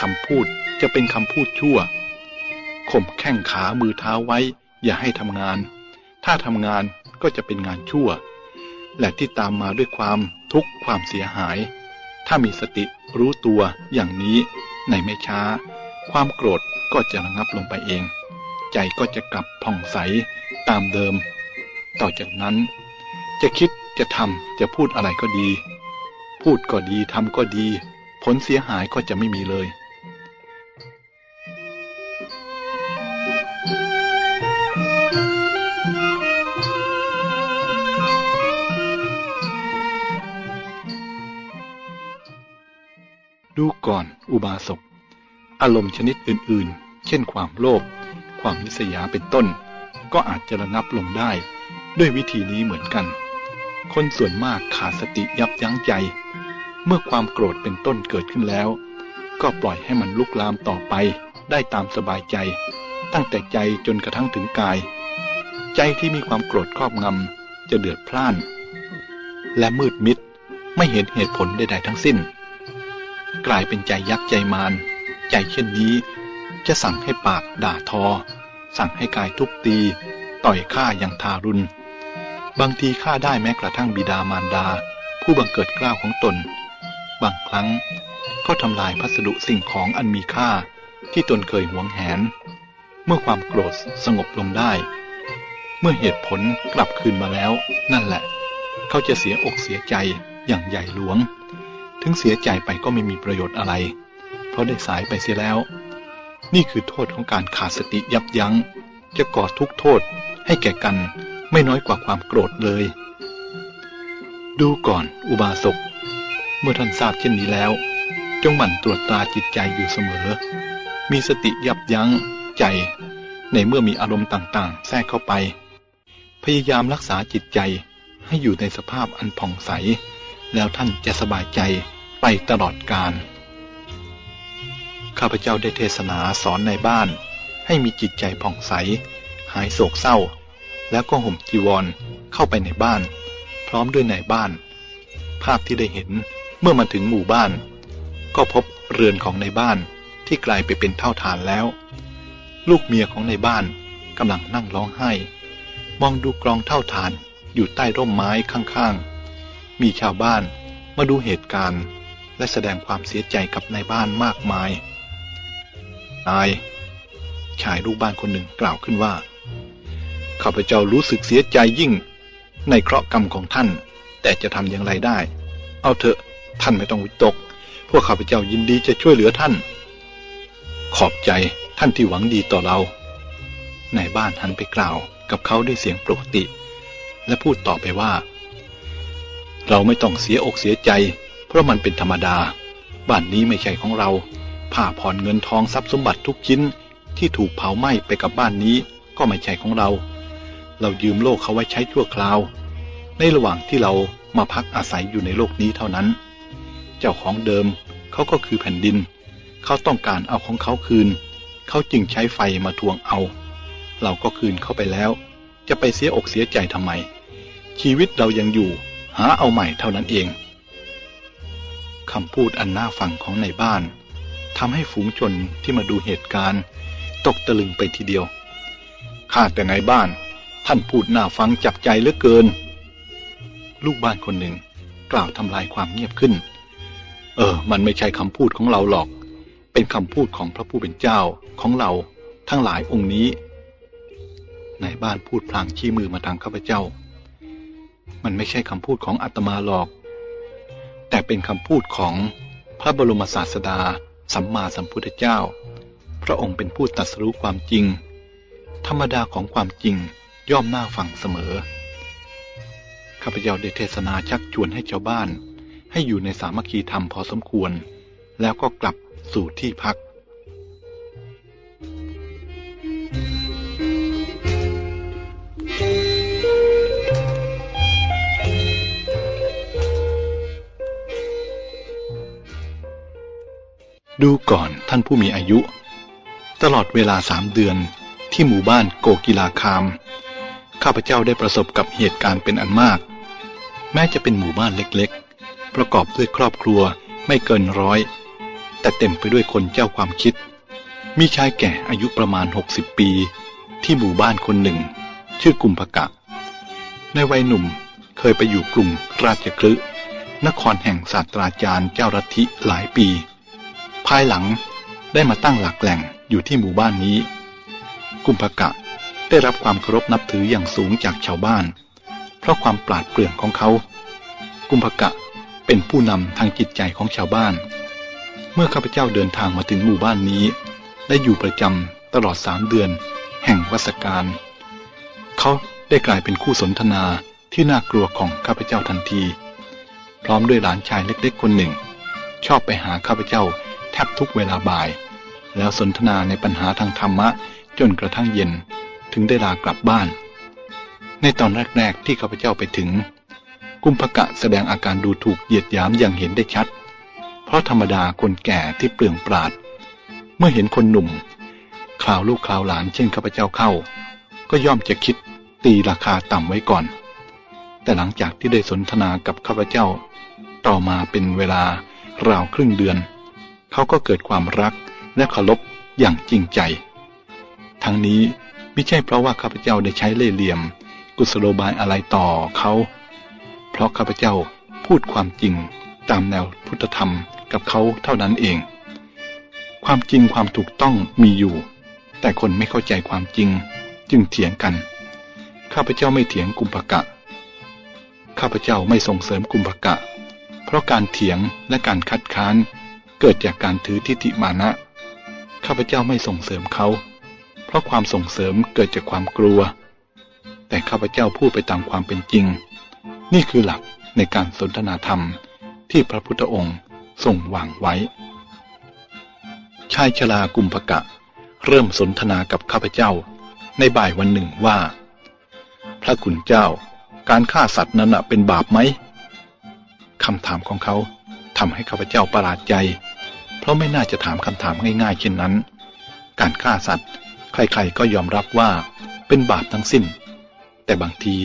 คำพูดจะเป็นคำพูดชั่วข่มแข้งขามือเท้าไว้ อย่าให้ทำงาน ถ้าทำงานก็จะเป็นงานชั่ว และที่ตามมาด้วยความทุกข์ความเสียหาย ถ้ามีสติรู้ตัวอย่างนี้ในไม่ช้า ความโกรธก็จะระงับลงไปเอง ใจก็จะกลับผ่องใสตามเดิม ต่อจากนั้น จะคิดจะทำจะพูดอะไรก็ดี พูดก็ดีทำก็ดี ผลเสียหายก็จะไม่มีเลย อุบาสก อารมณ์ชนิดอื่นๆ เช่นความโลภ ความนิสยาเป็นต้น ก็อาจจะระงับลงได้ ด้วยวิธีนี้เหมือนกัน คนส่วนมากขาดสติยับยั้งใจ เมื่อความโกรธเป็นต้นเกิดขึ้นแล้ว ก็ปล่อยให้มันลุกลามต่อไปได้ตามสบายใจ ตั้งแต่ใจจนกระทั่งถึงกาย ใจที่มีความโกรธครอบงำจะเดือดพล่าน และมืดมิดไม่เห็นเหตุผลใดๆทั้งสิ้น กลายเป็นใจยักษ์ใจมารใจเช่นนี้ จะสั่งให้ปากด่าทอ สั่งให้กายทุบตี ต่อยฆ่าอย่างทารุณ บางทีฆ่าได้แม้กระทั่งบิดามารดา ผู้บังเกิดกล้าวของตน บางครั้งก็ทำลายพัสดุสิ่งของอันมีค่าที่ตนเคยหวงแหน เมื่อความโกรธสงบลงได้ เมื่อเหตุผลกลับคืนมาแล้ว นั่นแหละ เขาจะเสียอกเสียใจอย่างใหญ่หลวง ถึงเสียใจไปก็ไม่มีประโยชน์อะไร เพราะได้สายไปเสียแล้ว นี่คือโทษของการขาดสติยับยัง้ง จะก่อทุกโทษให้แก่กันไม่น้อยกว่าความโกรธเลย ดูก่อนอุบาสก เมื่อท่านทราบเช่นนี้แล้ว จงหมั่นตรวจตราจิตใจอยู่เสมอ มีสติยับยั้งใจ ในเมื่อมีอารมณ์ต่างๆ แทรกเข้าไป พยายามรักษาจิตใจให้อยู่ในสภาพอันผ่องใส แล้วท่านจะสบายใจไปตลอดกาลข้าพเจ้าได้เทศนาสอนในบ้าน ให้มีจิตใจผ่องใส หายโศกเศร้า แล้วก็ห่มจีวรเข้าไปในบ้าน พร้อมด้วยในบ้าน ภาพที่ได้เห็นเมื่อมาถึงหมู่บ้าน ก็พบเรือนของในบ้านที่กลายไปเป็นเท่าฐานแล้ว ลูกเมียของในบ้านกำลังนั่งร้องไห้ มองดูกรองเท่าฐานอยู่ใต้ร่มไม้ข้างๆ มีชาวบ้านมาดูเหตุการณ์ และแสดงความเสียใจกับในบ้านมากมายนายชายลูกบ้านคนหนึ่งกล่าวขึ้นว่า ข้าพเจ้ารู้สึกเสียใจยิ่ง ในเคราะห์กรรมของท่าน แต่จะทำอย่างไรได้ เอาเถอะท่านไม่ต้องวิตก พวกข้าพเจ้ายินดีจะช่วยเหลือท่าน ขอบใจท่านที่หวังดีต่อเราในบ้านหันไปกล่าวกับเขาด้วยเสียงปกติ และพูดต่อไปว่า เราไม่ต้องเสียอกเสียใจ เพราะมันเป็นธรรมดา บ้านนี้ไม่ใช่ของเรา ผ้าผ่อนเงินทองทรัพย์สมบัติทุกชิ้น ที่ถูกเผาไหม้ไปกับบ้านนี้ก็ไม่ใช่ของเรา เรายืมโลกเขาไว้ใช้ชั่วคราว ในระหว่างที่เรามาพักอาศัยอยู่ในโลกนี้เท่านั้น เจ้าของเดิมเขาก็คือแผ่นดิน เขาต้องการเอาของเขาคืน เขาจึงใช้ไฟมาทวงเอา เราก็คืนเข้าไปแล้ว จะไปเสียอกเสียใจทำไม ชีวิตเรายังอยู่ หาเอาใหม่เท่านั้นเองคำพูดอันน่าฟังของในบ้านทำให้ฝูงชนที่มาดูเหตุการณ์ ตกตะลึงไปทีเดียวข้าแต่ในบ้าน ท่านพูดน่าฟังจับใจเหลือเกิน ลูกบ้านคนหนึ่งกล่าวทำลายความเงียบขึ้น เออ มันไม่ใช่คำพูดของเราหรอก เป็นคำพูดของพระผู้เป็นเจ้าของเราทั้งหลายองค์นี้นายบ้านพูดพลางชี้มือมาทางข้าพเจ้า มันไม่ใช่คำพูดของอาตมาหรอก แต่เป็นคำพูดของพระบรมศาสดา สัมมาสัมพุทธเจ้า พระองค์เป็นผู้ตัดสู้ความจริง ธรรมดาของความจริงย่อมน่าฟังเสมอ ข้าพเจ้าได้เทศนาชักชวนให้ชาวบ้าน ให้อยู่ในสามัคคีธรรมพอสมควร แล้วก็กลับสู่ที่พัก ดูก่อนท่านผู้มีอายุ ตลอดเวลาสามเดือนที่หมู่บ้านโกกีลาคาม ข้าพเจ้าได้ประสบกับเหตุการณ์เป็นอันมาก แม้จะเป็นหมู่บ้านเล็กๆ ประกอบด้วยครอบครัวไม่เกินร้อย แต่เต็มไปด้วยคนเจ้าความคิด มีชายแก่อายุประมาณหกสิบปี ที่หมู่บ้านคนหนึ่ง ชื่อกุมภกะ ในวัยหนุ่มเคยไปอยู่กรุงราชคลึนครแห่งศาสตราจารย์เจ้ารัทิหลายปี ภายหลังได้มาตั้งหลักแหล่งอยู่ที่หมู่บ้านนี้ กุมภกะได้รับความเคารพนับถืออย่างสูงจากชาวบ้าน เพราะความปราดเปรื่องของเขา กุมภกะเป็นผู้นำทางจิตใจของชาวบ้าน เมื่อข้าพเจ้าเดินทางมาถึงหมู่บ้านนี้ได้อยู่ประจำตลอดสามเดือน แห่งวัสการเขาได้กลายเป็นคู่สนทนาที่น่ากลัวของข้าพเจ้าทันที พร้อมด้วยหลานชายเล็กๆคนหนึ่ง ชอบไปหาข้าพเจ้า แทบทุกเวลาบ่าย แล้วสนทนาในปัญหาทางธรรมะจนกระทั่งเย็นถึงได้ลากลับบ้าน ในตอนแรก ๆ ที่ข้าพเจ้าไปถึง กุมภกะแสดงอาการดูถูกเหยียดหยามอย่างเห็นได้ชัด เพราะธรรมดาคนแก่ที่เปลืองปราด เมื่อเห็นคนหนุ่มคราวลูกคราวหลานเช่นข้าพเจ้าเข้า ก็ย่อมจะคิดตีราคาต่ำไว้ก่อน แต่หลังจากที่ได้สนทนากับข้าพเจ้า ต่อมาเป็นเวลาราวครึ่งเดือน เขาก็เกิดความรักและเคารพอย่างจริงใจ ทั้งนี้ไม่ใช่เพราะว่าข้าพเจ้าได้ใช้เล่ห์เหลี่ยม กุศโลบายอะไรต่อเขา เพราะข้าพเจ้าพูดความจริงตามแนวพุทธธรรมกับเขาเท่านั้นเอง ความจริงความถูกต้องมีอยู่ แต่คนไม่เข้าใจความจริงจึงเถียงกัน ข้าพเจ้าไม่เถียงกุมภกะ ข้าพเจ้าไม่ส่งเสริมกุมภกะ เพราะการเถียงและการคัดค้าน เกิดจากการถือทิฏฐิมานะ ข้าพเจ้าไม่ส่งเสริมเขา เพราะความส่งเสริมเกิดจากความกลัว แต่ข้าพเจ้าพูดไปตามความเป็นจริง นี่คือหลักในการสนทนาธรรมที่พระพุทธองค์ทรงวางไว้ ชายชลากุมภกะ เริ่มสนทนากับข้าพเจ้า ในบ่ายวันหนึ่งว่า พระคุณเจ้าการฆ่าสัตว์นั้นเป็นบาปไหมคำถามของเขาทำให้ข้าพเจ้าประหลาดใจ เพราะไม่น่าจะถามคำถามง่ายๆเช่นนั้น การฆ่าสัตว์ ใครๆก็ยอมรับว่าเป็นบาปทั้งสิ้น แต่บางที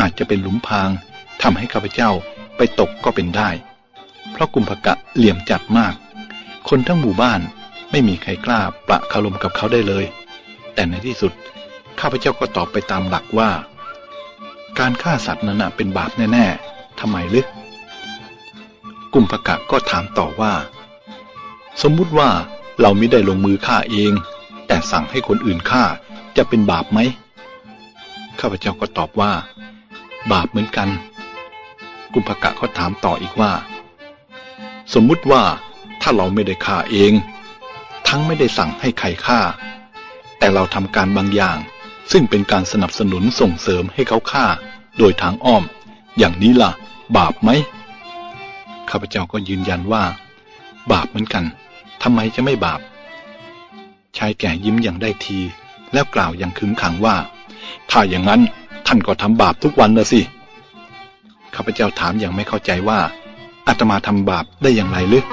อาจจะเป็นหลุมพรางทำให้ข้าพเจ้าไปตกก็เป็นได้ เพราะกุมภกะเหลี่ยมจัดมาก คนทั้งหมู่บ้านไม่มีใครกล้าประคารมกับเขาได้เลย แต่ในที่สุดข้าพเจ้าก็ตอบไปตามหลักว่า การฆ่าสัตว์นั้นเป็นบาปแน่ๆทำไมลึกกุมภกะก็ถามต่อว่า สมมุติว่าเราไม่ได้ลงมือฆ่าเอง แต่สั่งให้คนอื่นฆ่าจะเป็นบาปไหมข้าพเจ้าก็ตอบว่า บาปเหมือนกัน กุมภกะก็ถามต่ออีกว่า สมมุติว่าถ้าเราไม่ได้ฆ่าเอง ทั้งไม่ได้สั่งให้ใครฆ่า แต่เราทำการบางอย่าง ซึ่งเป็นการสนับสนุนส่งเสริมให้เขาฆ่า โดยทางอ้อม อย่างนี้ล่ะ บาปไหมข้าพเจ้าก็ยืนยันว่า บาปเหมือนกัน ทำไมจะไม่บาป ชายแก่ยิ้มอย่างได้ที แล้วกล่าวอย่างขึงขังว่า ถ้าอย่างนั้นท่านก็ทำบาปทุกวันนะสิข้าพเจ้าถามอย่างไม่เข้าใจว่าอาตมาทำบาปได้อย่างไรหรือ